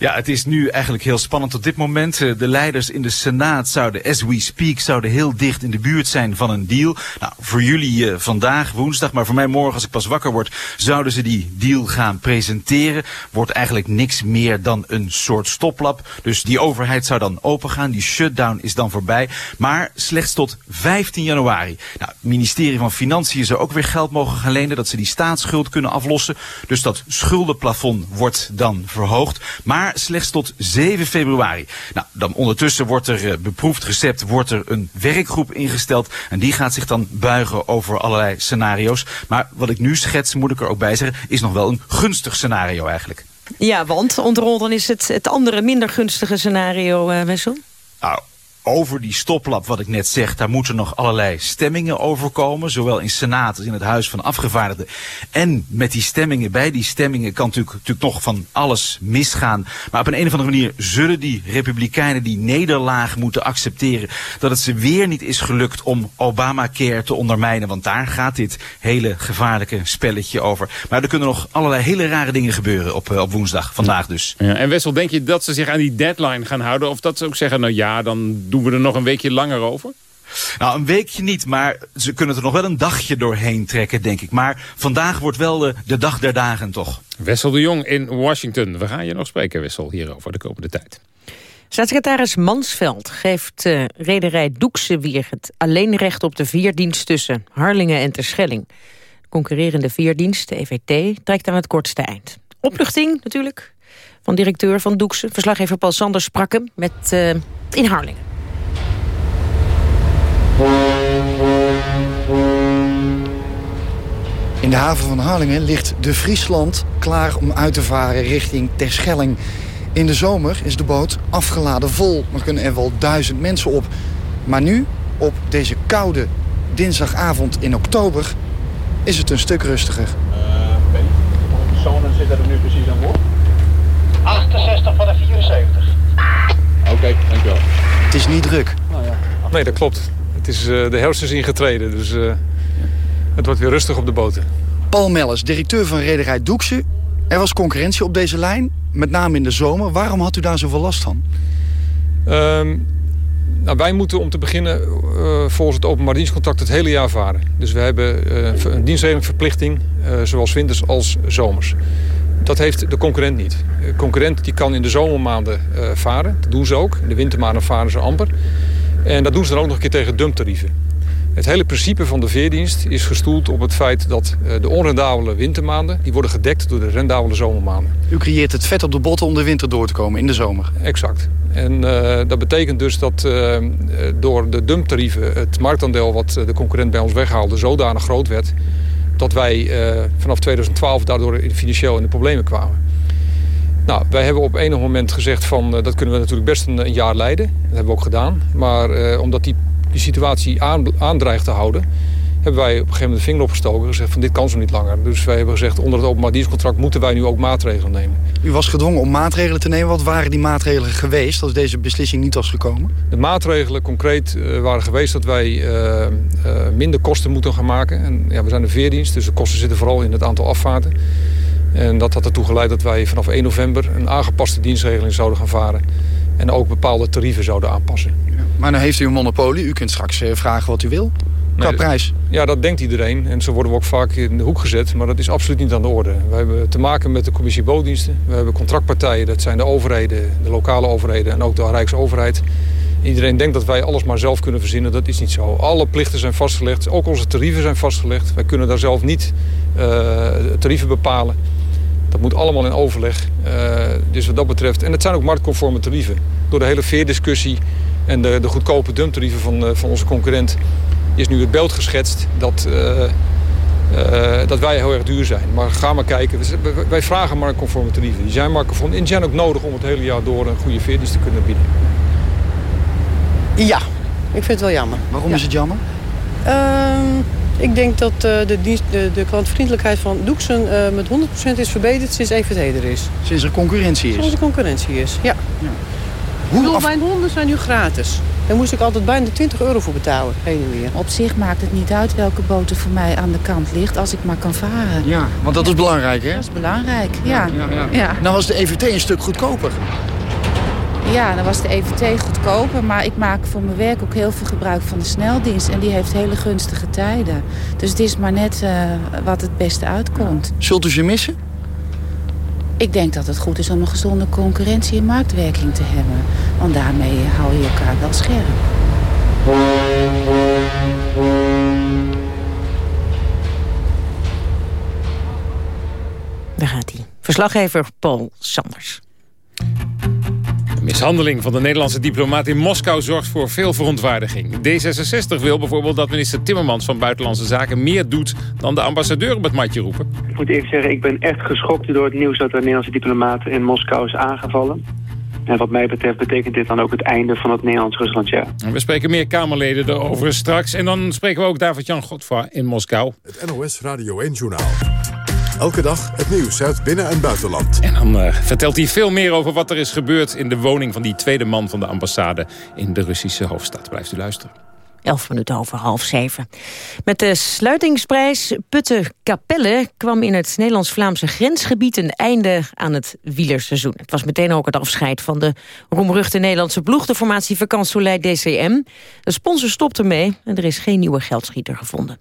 Ja, het is nu eigenlijk heel spannend op dit moment. Eh, de leiders in de Senaat zouden, as we speak, zouden heel dicht in de buurt zijn van een deal. Nou, voor jullie uh, vandaag, woensdag, maar voor mij morgen als ik pas wakker word, zouden ze die deal gaan presenteren. Wordt eigenlijk niks meer dan een soort stoplap. Dus die overheid zou dan opengaan, die shutdown is dan voorbij. Maar slechts tot 15 januari. Nou, het ministerie van Financiën zou ook weer geld mogen gaan lenen, dat ze die staatsschuld kunnen aflossen. Dus dat schuldenplafond wordt dan verhoogd. Maar slechts tot 7 februari. Nou, dan ondertussen wordt er uh, beproefd recept, wordt er een werkgroep ingesteld. En die gaat zich dan buigen over allerlei scenario's. Maar wat ik nu schets, moet ik er ook bij zeggen, is nog wel een gunstig scenario eigenlijk. Ja, want onder dan is het, het andere minder gunstige scenario, uh, Wessel? Nou, over die stoplap, wat ik net zeg, daar moeten nog allerlei stemmingen over komen. Zowel in Senaat als in het Huis van Afgevaardigden. En met die stemmingen, bij die stemmingen kan natuurlijk, natuurlijk nog van alles misgaan. Maar op een, een of andere manier zullen die republikeinen die nederlaag moeten accepteren. Dat het ze weer niet is gelukt om Obamacare te ondermijnen. Want daar gaat dit hele gevaarlijke spelletje over. Maar er kunnen nog allerlei hele rare dingen gebeuren op, op woensdag, vandaag dus. Ja, en Wessel, denk je dat ze zich aan die deadline gaan houden? Of dat ze ook zeggen, nou ja, dan doen we er nog een weekje langer over? Nou, een weekje niet, maar ze kunnen er nog wel een dagje doorheen trekken, denk ik. Maar vandaag wordt wel de, de dag der dagen, toch? Wessel de Jong in Washington. We gaan je nog spreken, Wessel, hierover de komende tijd. Staatssecretaris Mansveld geeft uh, rederij Doekse weer het alleenrecht op de veerdienst tussen Harlingen en Terschelling. De concurrerende veerdienst, de EVT, trekt aan het kortste eind. Opluchting natuurlijk van directeur van Doekse. Verslaggever Paul Sanders sprak hem met, uh, in Harlingen. In de haven van Harlingen ligt de Friesland klaar om uit te varen richting Terschelling. In de zomer is de boot afgeladen vol. Er kunnen er wel duizend mensen op. Maar nu, op deze koude dinsdagavond in oktober, is het een stuk rustiger. Uh, Hoeveel personen zitten er nu precies aan boord? 68 van de 74. Oké, okay, dankjewel. Het is niet druk. Nou ja. Nee, dat klopt. Het is, uh, de herfst is ingetreden, dus uh, het wordt weer rustig op de boten. Paul Melles, directeur van rederij Doekse. Er was concurrentie op deze lijn, met name in de zomer. Waarom had u daar zoveel last van? Um, nou, wij moeten om te beginnen uh, volgens het openbaar dienstcontract het hele jaar varen. Dus we hebben een dienstregelingverplichting, zowel winters als zomers. Dat heeft de concurrent niet. De concurrent die kan in de zomermaanden varen. Dat doen ze ook. In de wintermaanden varen ze amper. En dat doen ze dan ook nog een keer tegen dumptarieven. Het hele principe van de veerdienst is gestoeld op het feit dat de onrendabele wintermaanden... die worden gedekt door de rendabele zomermaanden. U creëert het vet op de botten om de winter door te komen in de zomer. Exact. En uh, dat betekent dus dat uh, door de dumptarieven het marktaandeel... wat de concurrent bij ons weghaalde zodanig groot werd... dat wij uh, vanaf 2012 daardoor financieel in de problemen kwamen. Nou, wij hebben op enig moment gezegd van dat kunnen we natuurlijk best een, een jaar leiden. Dat hebben we ook gedaan. Maar omdat die die situatie aan, aandreigt te houden... hebben wij op een gegeven moment de vinger opgestoken en gezegd van dit kan zo niet langer. Dus wij hebben gezegd onder het openbaar dienstcontract moeten wij nu ook maatregelen nemen. U was gedwongen om maatregelen te nemen. Wat waren die maatregelen geweest als deze beslissing niet was gekomen? De maatregelen concreet uh, waren geweest dat wij uh, uh, minder kosten moeten gaan maken. En, ja, we zijn een veerdienst, dus de kosten zitten vooral in het aantal afvaarten. En dat had ertoe geleid dat wij vanaf 1 november een aangepaste dienstregeling zouden gaan varen. En ook bepaalde tarieven zouden aanpassen. Maar dan heeft u een monopolie. U kunt straks vragen wat u wil. Qua Nee, prijs. Ja, dat denkt iedereen. En zo worden we ook vaak in de hoek gezet. Maar dat is absoluut niet aan de orde. We hebben te maken met de commissie bootdiensten. We hebben contractpartijen. Dat zijn de overheden, de lokale overheden en ook de Rijksoverheid. Iedereen denkt dat wij alles maar zelf kunnen verzinnen. Dat is niet zo. Alle plichten zijn vastgelegd. Ook onze tarieven zijn vastgelegd. Wij kunnen daar zelf niet eh, tarieven bepalen. Dat moet allemaal in overleg. Eh, dus wat dat betreft. En het zijn ook marktconforme tarieven. Door de hele veerdiscussie en de, de goedkope dumptarieven van, eh, van onze concurrent is nu het beeld geschetst dat, eh, eh, dat wij heel erg duur zijn. Maar ga maar kijken. Wij vragen marktconforme tarieven. Die zijn marktconform. En die zijn ook nodig om het hele jaar door een goede veerdienst te kunnen bieden. Ja, ik vind het wel jammer. Waarom Ja. is het jammer? Ehm, ik denk dat eh, de, dienst, de, de klantvriendelijkheid van Doeksen eh, met 100% is verbeterd sinds EVT er is. Sinds er concurrentie is. Sinds er concurrentie is, ja. Hoe Ik bedoel, af- Mijn honden zijn nu gratis. Daar moest ik altijd bijna 20 euro voor betalen, heen en weer. Op zich maakt het niet uit welke boot er voor mij aan de kant ligt... als ik maar kan varen. Ja, want dat is belangrijk, hè? Dat is belangrijk, ja. ja, ja. Nou was de EVT een stuk goedkoper. Ja, dan was de EVT goedkoper. Maar ik maak voor mijn werk ook heel veel gebruik van de sneldienst. En die heeft hele gunstige tijden. Dus het is maar net eh, wat het beste uitkomt. Zult u ze missen? Ik denk dat het goed is om een gezonde concurrentie en marktwerking te hebben. Want daarmee hou je elkaar wel scherp. Daar gaat hij. Verslaggever Paul Sanders. De mishandeling van de Nederlandse diplomaat in Moskou zorgt voor veel verontwaardiging. D66 wil bijvoorbeeld dat minister Timmermans van Buitenlandse Zaken meer doet dan de ambassadeur op het matje roepen. Ik moet eerlijk zeggen, ik ben echt geschokt door het nieuws dat de Nederlandse diplomaat in Moskou is aangevallen. En wat mij betreft betekent dit dan ook het einde van het Nederlands-Ruslandjaar. En We spreken meer Kamerleden erover straks. En dan spreken we ook David-Jan Godfra in Moskou. Het NOS Radio 1-journaal. Elke dag het nieuws uit binnen- en buitenland. En dan eh, vertelt hij veel meer over wat er is gebeurd... in de woning van die tweede man van de ambassade in de Russische hoofdstad. Blijft u luisteren. Elf minuten over half zeven. Met de sluitingsprijs Putte Capelle kwam in het Nederlands-Vlaamse grensgebied een einde aan het wielerseizoen. Het was meteen ook het afscheid van de roemruchte Nederlandse ploeg, de formatie Vakant Soleil DCM. De sponsor stopt ermee en er is geen nieuwe geldschieter gevonden.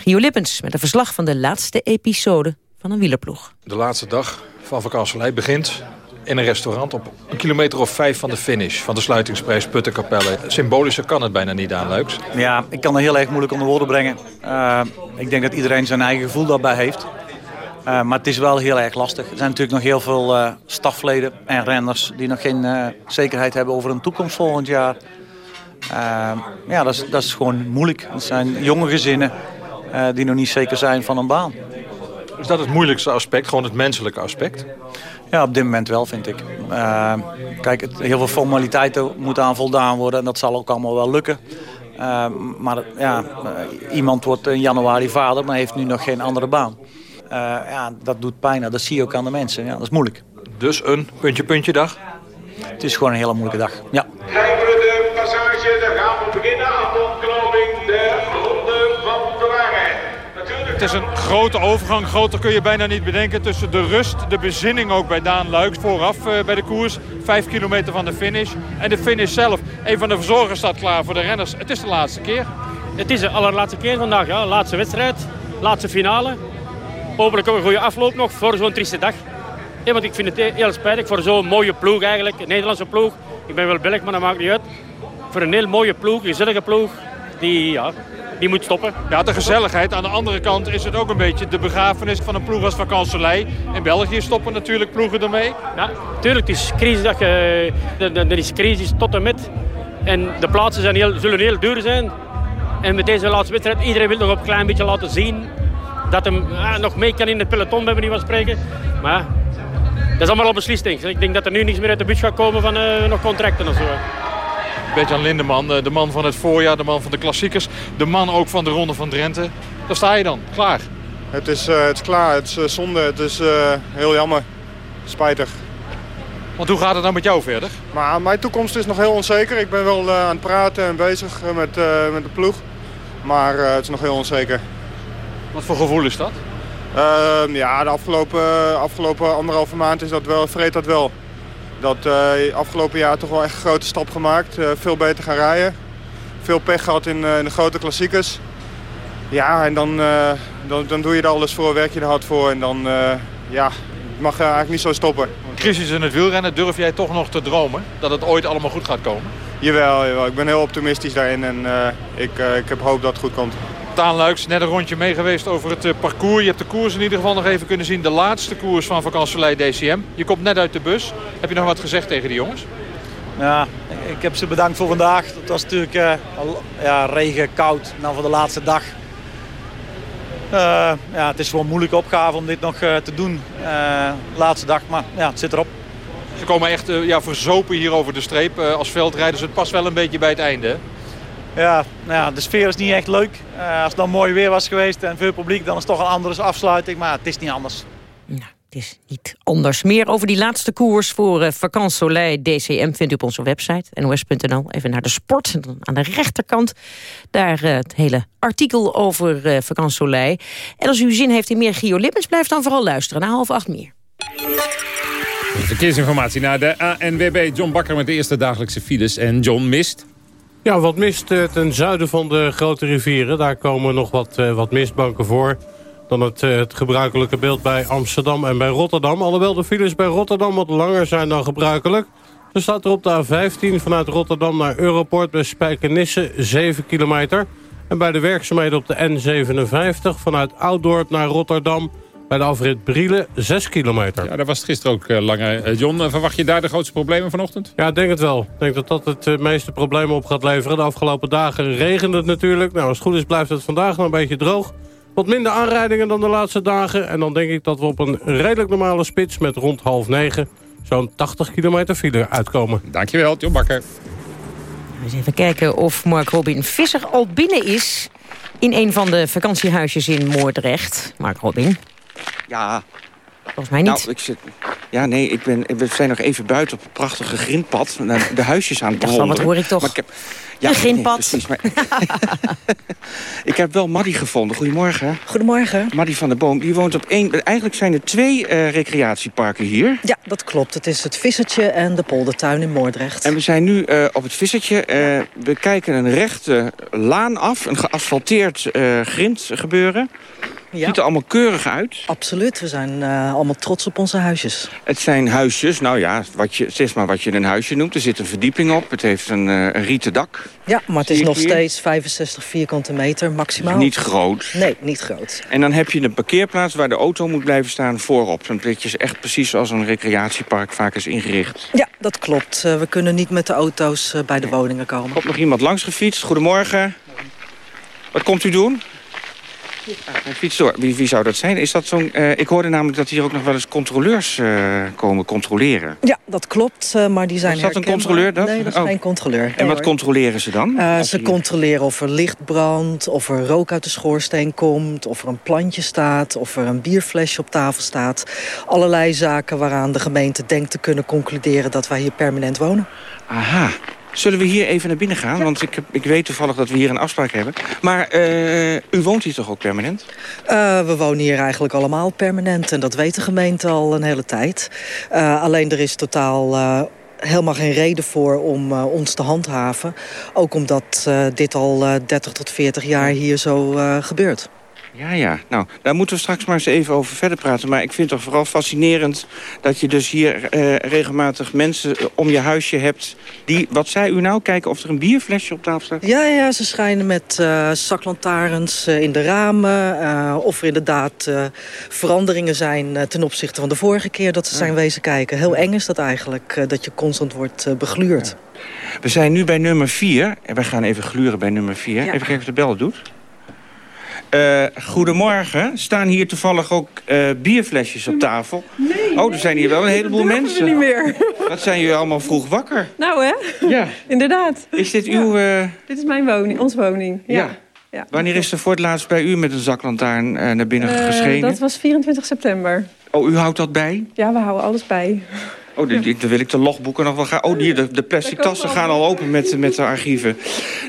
Gio Lippens met een verslag van de laatste episode van een wielerploeg. De laatste dag van vakantieleid begint in een restaurant op een kilometer of vijf van de finish van de sluitingsprijs Puttenkapelle. Symbolischer kan het bijna niet aan, Leuks. Ja, ik kan het heel erg moeilijk onder woorden brengen. Uh, ik denk dat iedereen zijn eigen gevoel daarbij heeft. Uh, maar het is wel heel erg lastig. Er zijn natuurlijk nog heel veel uh, stafleden en renners die nog geen uh, zekerheid hebben over hun toekomst volgend jaar. ja, dat is, dat is gewoon moeilijk. Het zijn jonge gezinnen die nog niet zeker zijn van een baan. Is dat het moeilijkste aspect, gewoon het menselijke aspect? Ja, op dit moment wel, vind ik. Uh, kijk, het, heel veel formaliteiten moeten aan voldaan worden en dat zal ook allemaal wel lukken. Uh, maar ja, uh, iemand wordt in januari vader, maar heeft nu nog geen andere baan. ja, dat doet pijn, dat zie je ook aan de mensen. Ja, dat is moeilijk. Dus een puntje-puntje dag? Het is gewoon een hele moeilijke dag, ja. Het is een grote overgang. Groter kun je bijna niet bedenken tussen de rust, de bezinning ook bij Daan Luiks vooraf uh, bij de koers. Vijf kilometer van de finish. En de finish zelf. Een van de verzorgers staat klaar voor de renners. Het is de laatste keer. Het is de allerlaatste keer vandaag. Ja. Laatste wedstrijd, laatste finale. Hopelijk ook een goede afloop nog voor zo'n trieste dag. Want ik vind het heel spijtig voor zo'n mooie ploeg eigenlijk. Een Nederlandse ploeg. Ik ben wel Belg, maar dat maakt niet uit. Voor een heel mooie ploeg, gezellige ploeg. Die, ja, die moet stoppen. Ja, de gezelligheid. Aan de andere kant is het ook een beetje de begrafenis van een ploeg als Vakanselij. In België stoppen natuurlijk ploegen ermee. Ja, tuurlijk. Het is crisis. Dat je, er is crisis tot en met. En de plaatsen zijn heel, zullen heel duur zijn. En met deze laatste wedstrijd, iedereen wil nog een klein beetje laten zien dat hij ja, nog mee kan in het peloton, bij manier van spreken. Maar dat is allemaal al beslist, denk ik. Ik denk dat er nu niks meer uit de bus gaat komen van uh, nog contracten of zo. Bert-Jan Lindeman, de man van het voorjaar, de man van de klassiekers. De man ook van de Ronde van Drenthe. Daar sta je dan, klaar. Het is, uh, het is klaar, het is uh, zonde, het is heel jammer. Spijtig. Want hoe gaat het dan met jou verder? Maar mijn toekomst is nog heel onzeker. Ik ben wel aan het praten en bezig met, met de ploeg. Maar het is nog heel onzeker. Wat voor gevoel is dat? Ehm, ja, de afgelopen, afgelopen anderhalve maand is dat wel, vreet dat wel. Dat uh, afgelopen jaar toch wel echt een grote stap gemaakt. Uh, veel beter gaan rijden. Veel pech gehad in, uh, in de grote klassiekers. Ja, en dan, dan, dan doe je er alles voor, werk je er hard voor. En dan ja, mag je eigenlijk niet zo stoppen. Crisis in het wielrennen, durf jij toch nog te dromen dat het ooit allemaal goed gaat komen? Jawel, jawel. ik ben heel optimistisch daarin en ik, ik heb hoop dat het goed komt. Taan Luiks, net een rondje mee geweest over het parcours. Je hebt de koers in ieder geval nog even kunnen zien. De laatste koers van Vakansolei DCM. Je komt net uit de bus. Heb je nog wat gezegd tegen die jongens? Ja, ik heb ze bedankt voor vandaag. Het was natuurlijk uh, ja, regen, koud. Nou, voor de laatste dag. Uh, ja, het is gewoon een moeilijke opgave om dit nog uh, te doen. laatste dag, maar ja, het zit erop. Ze komen echt ja, verzopen hier over de streep als veldrijders. Het past wel een beetje bij het einde. Ja, nou ja, de sfeer is niet echt leuk. als het dan mooi weer was geweest en veel publiek, dan is het toch een andere afsluiting. Maar het is niet anders. Nou, het is niet anders. Meer over die laatste koers voor uh, Soleil DCM vindt u op onze website nos.nl. Even naar de sport. Aan de rechterkant daar uh, het hele artikel over uh, Soleil. En als u zin heeft in meer Gio Lippens, blijf dan vooral luisteren. Na half acht meer. Verkeersinformatie naar de ANWB. John Bakker met de eerste dagelijkse files. En John mist... Ja, wat mist ten zuiden van de grote rivieren. Daar komen nog wat, wat mistbanken voor dan het, eh, het, gebruikelijke beeld bij Amsterdam en bij Rotterdam. Alhoewel de files bij Rotterdam wat langer zijn dan gebruikelijk. Er staat er op de A15 vanuit Rotterdam naar Europort bij Spijkenisse 7 kilometer. En bij de werkzaamheden op de N57 vanuit Ouddorp naar Rotterdam... bij de afrit Brielen 6 kilometer. Ja, daar was het gisteren ook uh, langer. Uh, John, verwacht je daar de grootste problemen vanochtend? Ja, ik denk het wel. Ik denk dat dat het meeste problemen op gaat leveren. De afgelopen dagen regende het natuurlijk. Nou, als het goed is blijft het vandaag nog een beetje droog. Wat minder aanrijdingen dan de laatste dagen. En dan denk ik dat we op een redelijk normale spits met rond half negen... zo'n 80 kilometer file uitkomen. Dankjewel, John Bakker. Eens even kijken of Mark Robin Visser al binnen is... in een van de vakantiehuisjes in Moordrecht. Mark Robin. Ja. Volgens mij niet. Nou, ik zit, ja, nee, ik ben, we zijn nog even buiten op het prachtige grindpad... de huisjes aan het bewonderen. Dat hoor ik toch. Maar ik heb, ja, geen pad. precies, maar ik heb wel Maddie gevonden. Goedemorgen. Goedemorgen. Maddie van der Boom, die woont op één... Eigenlijk zijn er twee uh, recreatieparken hier. Ja, dat klopt. Het is het Vissertje en de Poldertuin in Moordrecht. En we zijn nu uh, op het Vissertje. Uh, we kijken een rechte laan af, een geasfalteerd grind gebeuren. Ja. Ziet er allemaal keurig uit. Absoluut, we zijn uh, allemaal trots op onze huisjes. Het zijn huisjes, nou ja, wat je, zeg maar wat je een huisje noemt. Er zit een verdieping op, het heeft een, uh, een rieten dak. Ja, maar het is nog hier. steeds 65 vierkante meter maximaal. Niet groot. Nee, niet groot. En dan heb je een parkeerplaats waar de auto moet blijven staan voorop. Dan dat is echt precies zoals een recreatiepark vaak is ingericht. Ja, dat klopt. Uh, we kunnen niet met de auto's bij de woningen komen. Komt nog iemand langs gefietst. Goedemorgen. Wat komt u doen? Ja, fiets door. Wie, wie, zou dat zijn? Is dat zo'n? Uh, ik hoorde namelijk dat hier ook nog wel eens controleurs uh, komen controleren. Ja, dat klopt. Uh, maar die zijn Is dat een controleur? Dat? Nee, dat is oh. geen controleur. En nee, wat hoor. controleren ze dan? ze hier... controleren of er licht brandt, of er rook uit de schoorsteen komt... of er een plantje staat, of er een bierflesje op tafel staat. Allerlei zaken waaraan de gemeente denkt te kunnen concluderen... dat wij hier permanent wonen. Aha. Zullen we hier even naar binnen gaan? Want ik, ik weet toevallig dat we hier een afspraak hebben. Maar uh, u woont hier toch ook permanent? Uh, we wonen hier eigenlijk allemaal permanent. En dat weet de gemeente al een hele tijd. Uh, alleen er is totaal helemaal geen reden voor om uh, ons te handhaven. Ook omdat uh, dit al uh, 30 tot 40 jaar hier zo gebeurt. Ja, ja. Nou, daar moeten we straks maar eens even over verder praten. Maar ik vind het toch vooral fascinerend dat je dus hier uh, regelmatig mensen om je huisje hebt... die, wat zei u nou, kijken of er een bierflesje op tafel staat? Ja, ja ze schijnen met uh, zaklantaarns uh, in de ramen... of er inderdaad veranderingen zijn ten opzichte van de vorige keer dat ze zijn wezen kijken. Heel eng is dat eigenlijk, dat je constant wordt begluurd. Ja. We zijn nu bij nummer 4 en we gaan even gluren bij nummer 4. Ja. Even kijken of de bel doet. Uh, goedemorgen. Staan hier toevallig ook uh, bierflesjes op tafel? Nee. Oh, er zijn hier wel een heleboel dat mensen. niet meer. Wat zijn jullie allemaal vroeg wakker? Nou hè? Ja. Inderdaad. Is dit uw... Uh... Dit is mijn woning, onze woning. Ja. ja. ja. Wanneer is er voor het laatst bij u met een zaklantaarn naar binnen geschenen? Dat was 24 september. Oh, u houdt dat bij? Ja, we houden alles bij. Oh, die, die- dan wil ik de logboeken nog wel gaan. Oh, hier, de, de plastic tassen gaan al open met, met de archieven.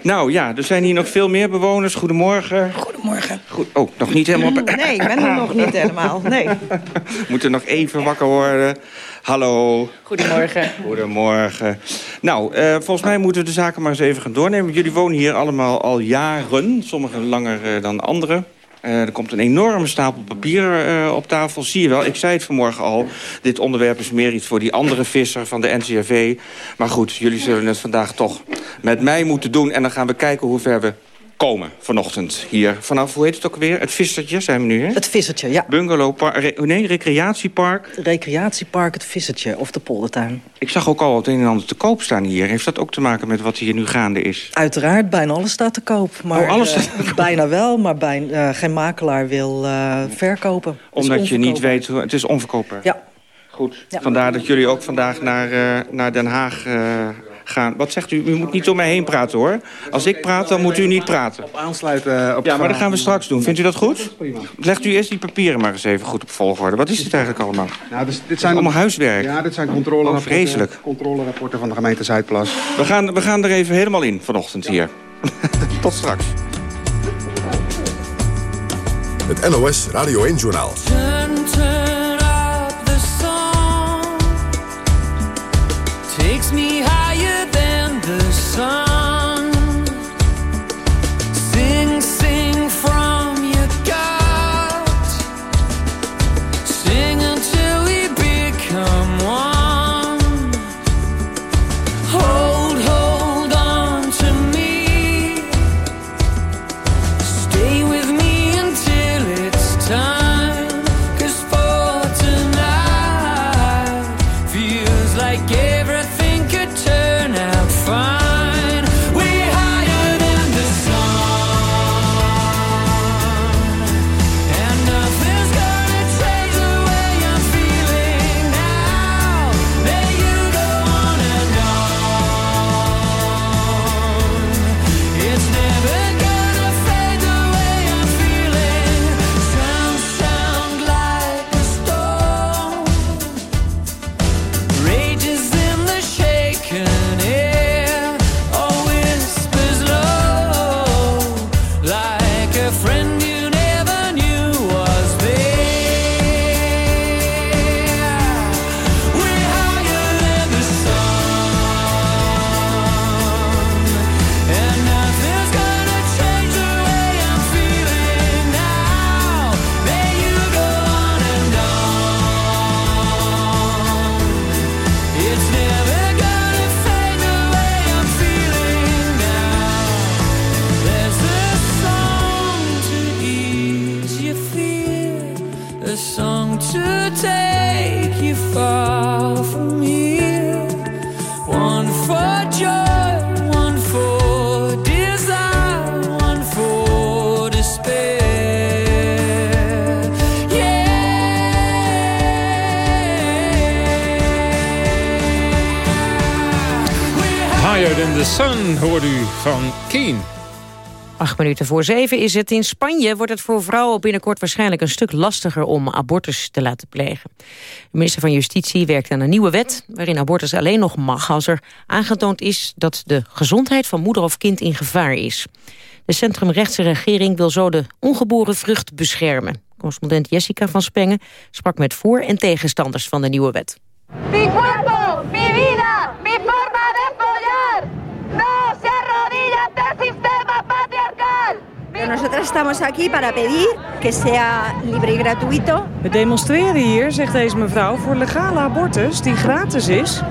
Nou ja, er zijn hier nog veel meer bewoners. Goedemorgen. Goedemorgen. Goed. Oh, nog niet helemaal... Nee, ik ben er nog niet helemaal. Nee. Moeten nog even wakker worden. Hallo. Goedemorgen. Goedemorgen. Nou, eh, volgens mij moeten we de zaken maar eens even gaan doornemen. Jullie wonen hier allemaal al jaren. Sommigen langer eh, dan anderen. Eh, er komt een enorme stapel papier eh, op tafel. Zie je wel, ik zei het vanmorgen al. Dit onderwerp is meer iets voor die andere visser van de NCRV. Maar goed, jullie zullen het vandaag toch met mij moeten doen. En dan gaan we kijken hoe ver we komen vanochtend hier. Vanaf, hoe heet het ook weer? Het Vissertje zijn we nu, hè? Het Vissertje, ja. Bungalow, re- nee, recreatiepark. Het recreatiepark Het Vissertje of de Poldertuin. Ik zag ook al het een en ander te koop staan hier. Heeft dat ook te maken met wat hier nu gaande is? Uiteraard, bijna alles staat te koop. Maar, Oh, alles eh, staat bijna wel, maar bijna, eh, geen makelaar wil eh, verkopen. Omdat je niet weet... hoe- Het is onverkoopbaar. Ja. Goed. Ja. Vandaar dat jullie ook vandaag naar, naar Den Haag eh, gaan. Wat zegt u? U moet niet door mij heen praten, hoor. Als ik praat, dan moet u niet praten. Op aansluiten. Op ja, maar dat gaan we straks doen. Vindt u dat goed? Legt u eerst die papieren maar eens even goed op volgorde. Wat is dit eigenlijk allemaal? Nou, dus, dit zijn allemaal huiswerk. Ja, dit zijn controlerapporten, Oh, vreselijk. controlerapporten van de gemeente Zuidplas. We gaan, we gaan er even helemaal in vanochtend hier. Tot straks. Het NOS Radio 1-journaal. Turn, sun hoort u van Keen. Acht minuten voor zeven is het. In Spanje wordt het voor vrouwen binnenkort waarschijnlijk een stuk lastiger om abortus te laten plegen. De minister van Justitie werkt aan een nieuwe wet waarin abortus alleen nog mag als er aangetoond is dat de gezondheid van moeder of kind in gevaar is. De centrumrechtse regering wil zo de ongeboren vrucht beschermen. Correspondent Jessica van Spengen sprak met voor- en tegenstanders van de nieuwe wet. Nosotras estamos aquí para pedir que sea libre y gratuito. We demonstreren hier, zegt deze mevrouw, voor legale abortus die gratis is.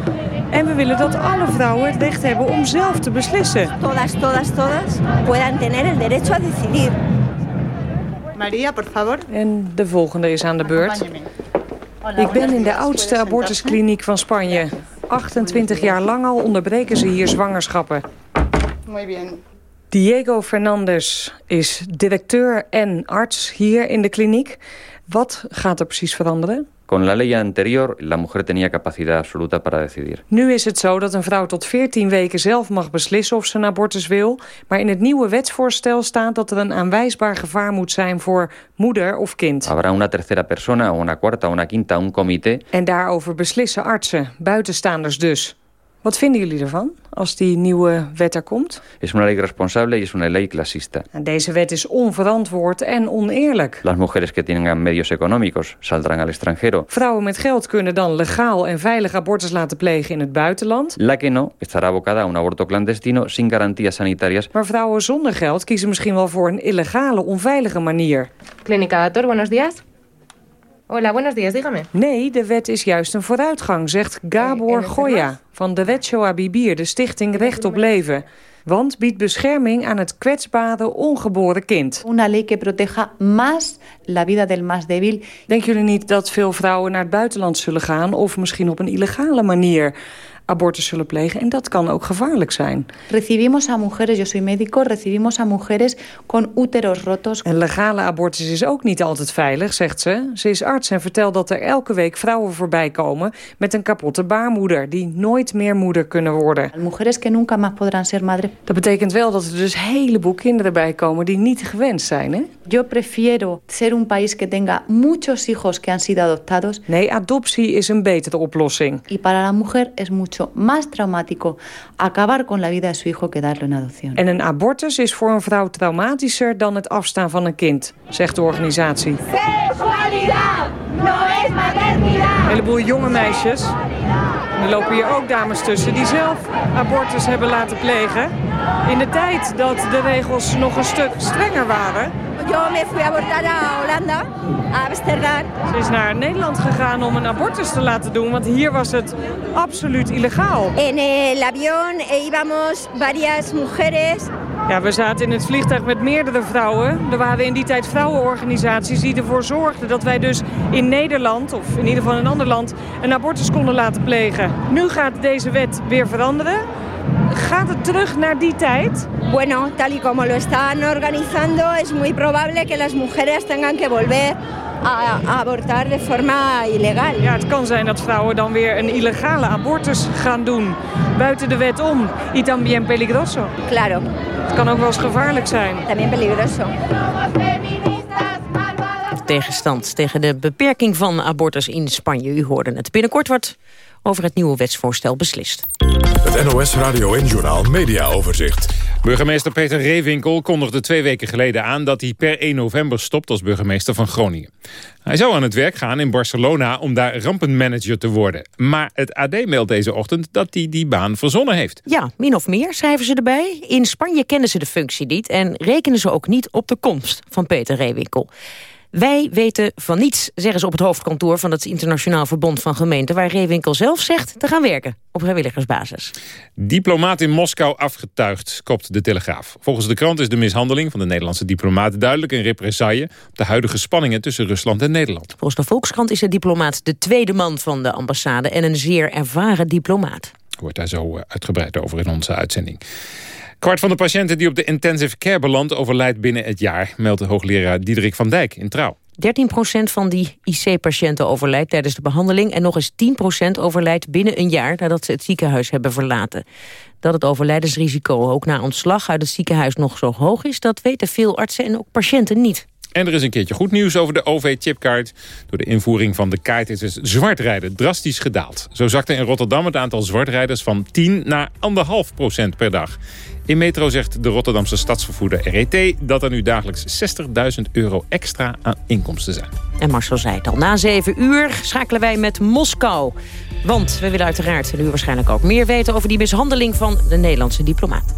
En we willen dat alle vrouwen het recht hebben om zelf te beslissen. Todas, todas, todas puedan tener el derecho a decidir. Maria, por favor. En de volgende is aan de beurt. Ik ben in de oudste abortuskliniek van Spanje. 28 jaar lang al onderbreken ze hier zwangerschappen. Muy bien. Diego Fernandez is directeur en arts hier in de kliniek. Wat gaat er precies veranderen? Con la ley anterior, la mujer tenía capacidad absoluta para decidir. Nu is het zo dat een vrouw tot 14 weken zelf mag beslissen of ze een abortus wil. Maar in het nieuwe wetsvoorstel staat dat er een aanwijsbaar gevaar moet zijn voor moeder of kind. Habrá una tercera persona, una cuarta, una quinta, un comité. En daarover beslissen artsen, buitenstaanders dus. Wat vinden jullie ervan als die nieuwe wet er komt? Es una ley responsable y es una ley clasista. En Deze wet is onverantwoord en oneerlijk. Las mujeres que tengan medios económicos saldrán al extranjero. Vrouwen met geld kunnen dan legaal en veilig abortus laten plegen in het buitenland. La que no estará abocada a un aborto clandestino sin garantías sanitarias. Maar vrouwen zonder geld kiezen misschien wel voor een illegale, onveilige manier. Clínica Dator, buenos días. Hola, buenos días, dígame. Nee, de wet is juist een vooruitgang, zegt Gabor Goya van de Wetshow Abibir, de stichting Recht op Leven. Want biedt bescherming aan het kwetsbare, ongeboren kind. Una ley que proteja más la vida del más débil. Denken jullie niet dat veel vrouwen naar het buitenland zullen gaan... of misschien op een illegale manier abortus zullen plegen? En dat kan ook gevaarlijk zijn. Recibimos a mujeres, yo soy médico, recibimos a mujeres con úteros rotos. Een legale abortus is ook niet altijd veilig, zegt ze. Ze is arts en vertelt dat er elke week vrouwen voorbij komen... met een kapotte baarmoeder, die nooit meer moeder kunnen worden. Mujeres que nunca más podrán ser madre. Dat betekent wel dat er dus een heleboel kinderen bij komen... die niet gewenst zijn, hè? Yo prefiero ser un país que tenga muchos hijos que han sido adoptados. Nee, adoptie is een betere oplossing. Y para la mujer es mucho más traumático acabar con la vida de su hijo que darlo en adopción. En een abortus is voor een vrouw traumatischer dan het afstaan van een kind, zegt de organisatie. Sexualidad. Een heleboel jonge meisjes. En er lopen hier ook dames tussen die zelf abortus hebben laten plegen. In de tijd dat de regels nog een stuk strenger waren. Yo me fui abortar a Holanda, Amsterdam. Ze is naar Nederland gegaan om een abortus te laten doen, want hier was het absoluut illegaal. En el avión eh, íbamos varias mujeres. Ja, we zaten in het vliegtuig met meerdere vrouwen. Er waren in die tijd vrouwenorganisaties die ervoor zorgden dat wij dus in Nederland, of in ieder geval in een ander land, een abortus konden laten plegen. Nu gaat deze wet weer veranderen. Gaat het terug naar die tijd? Bueno, tal y como lo están organizando, es muy probable que las mujeres tengan que volver a, a abortar de forma ilegal. Ja, het kan zijn dat vrouwen dan weer een illegale abortus gaan doen. Buiten de wet om. Y también peligroso. Claro. Het kan ook wel eens gevaarlijk zijn. También peligroso. Tegenstand tegen de beperking van abortus in Spanje. U hoorde het. Binnenkort wordt over het nieuwe wetsvoorstel beslist. Het NOS Radio en Journaal Media Overzicht. Burgemeester Peter Reewinkel kondigde twee weken geleden aan... dat hij per 1 november stopt als burgemeester van Groningen. Hij zou aan het werk gaan in Barcelona om daar rampenmanager te worden. Maar het AD meldt deze ochtend dat hij die baan verzonnen heeft. Ja, min of meer schrijven ze erbij. In Spanje kennen ze de functie niet... en rekenen ze ook niet op de komst van Peter Reewinkel. Wij weten van niets, zeggen ze op het hoofdkantoor van het Internationaal Verbond van Gemeenten, waar Reewinkel zelf zegt te gaan werken op vrijwilligersbasis. Diplomaat in Moskou afgetuigd, kopt de Telegraaf. Volgens de krant is de mishandeling van de Nederlandse diplomaat duidelijk een represaille op de huidige spanningen tussen Rusland en Nederland. Volgens de Volkskrant is de diplomaat de tweede man van de ambassade en een zeer ervaren diplomaat. Wordt daar zo eh, uitgebreid over in onze uitzending. Kwart van de patiënten die op de intensive care belandt overlijdt binnen het jaar, meldt hoogleraar Diederik van Dijk in Trouw. 13% van die IC-patiënten overlijdt tijdens de behandeling... en nog eens 10% overlijdt binnen een jaar nadat ze het ziekenhuis hebben verlaten. Dat het overlijdensrisico ook na ontslag uit het ziekenhuis nog zo hoog is... dat weten veel artsen en ook patiënten niet. En er is een keertje goed nieuws over de OV-chipkaart. Door de invoering van de kaart is het zwartrijden drastisch gedaald. Zo zakte in Rotterdam het aantal zwartrijders van 10 naar 1,5 procent per dag. In Metro zegt de Rotterdamse stadsvervoerder RET... dat er nu dagelijks 60.000 euro extra aan inkomsten zijn. En Marcel zei het al, na 7 uur schakelen wij met Moskou. Want we willen uiteraard, en u waarschijnlijk ook, meer weten... over die mishandeling van de Nederlandse diplomaat.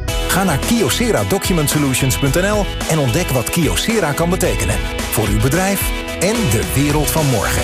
Ga naar kyocera-document-solutions.nl en ontdek wat Kyocera kan betekenen. Voor uw bedrijf en de wereld van morgen.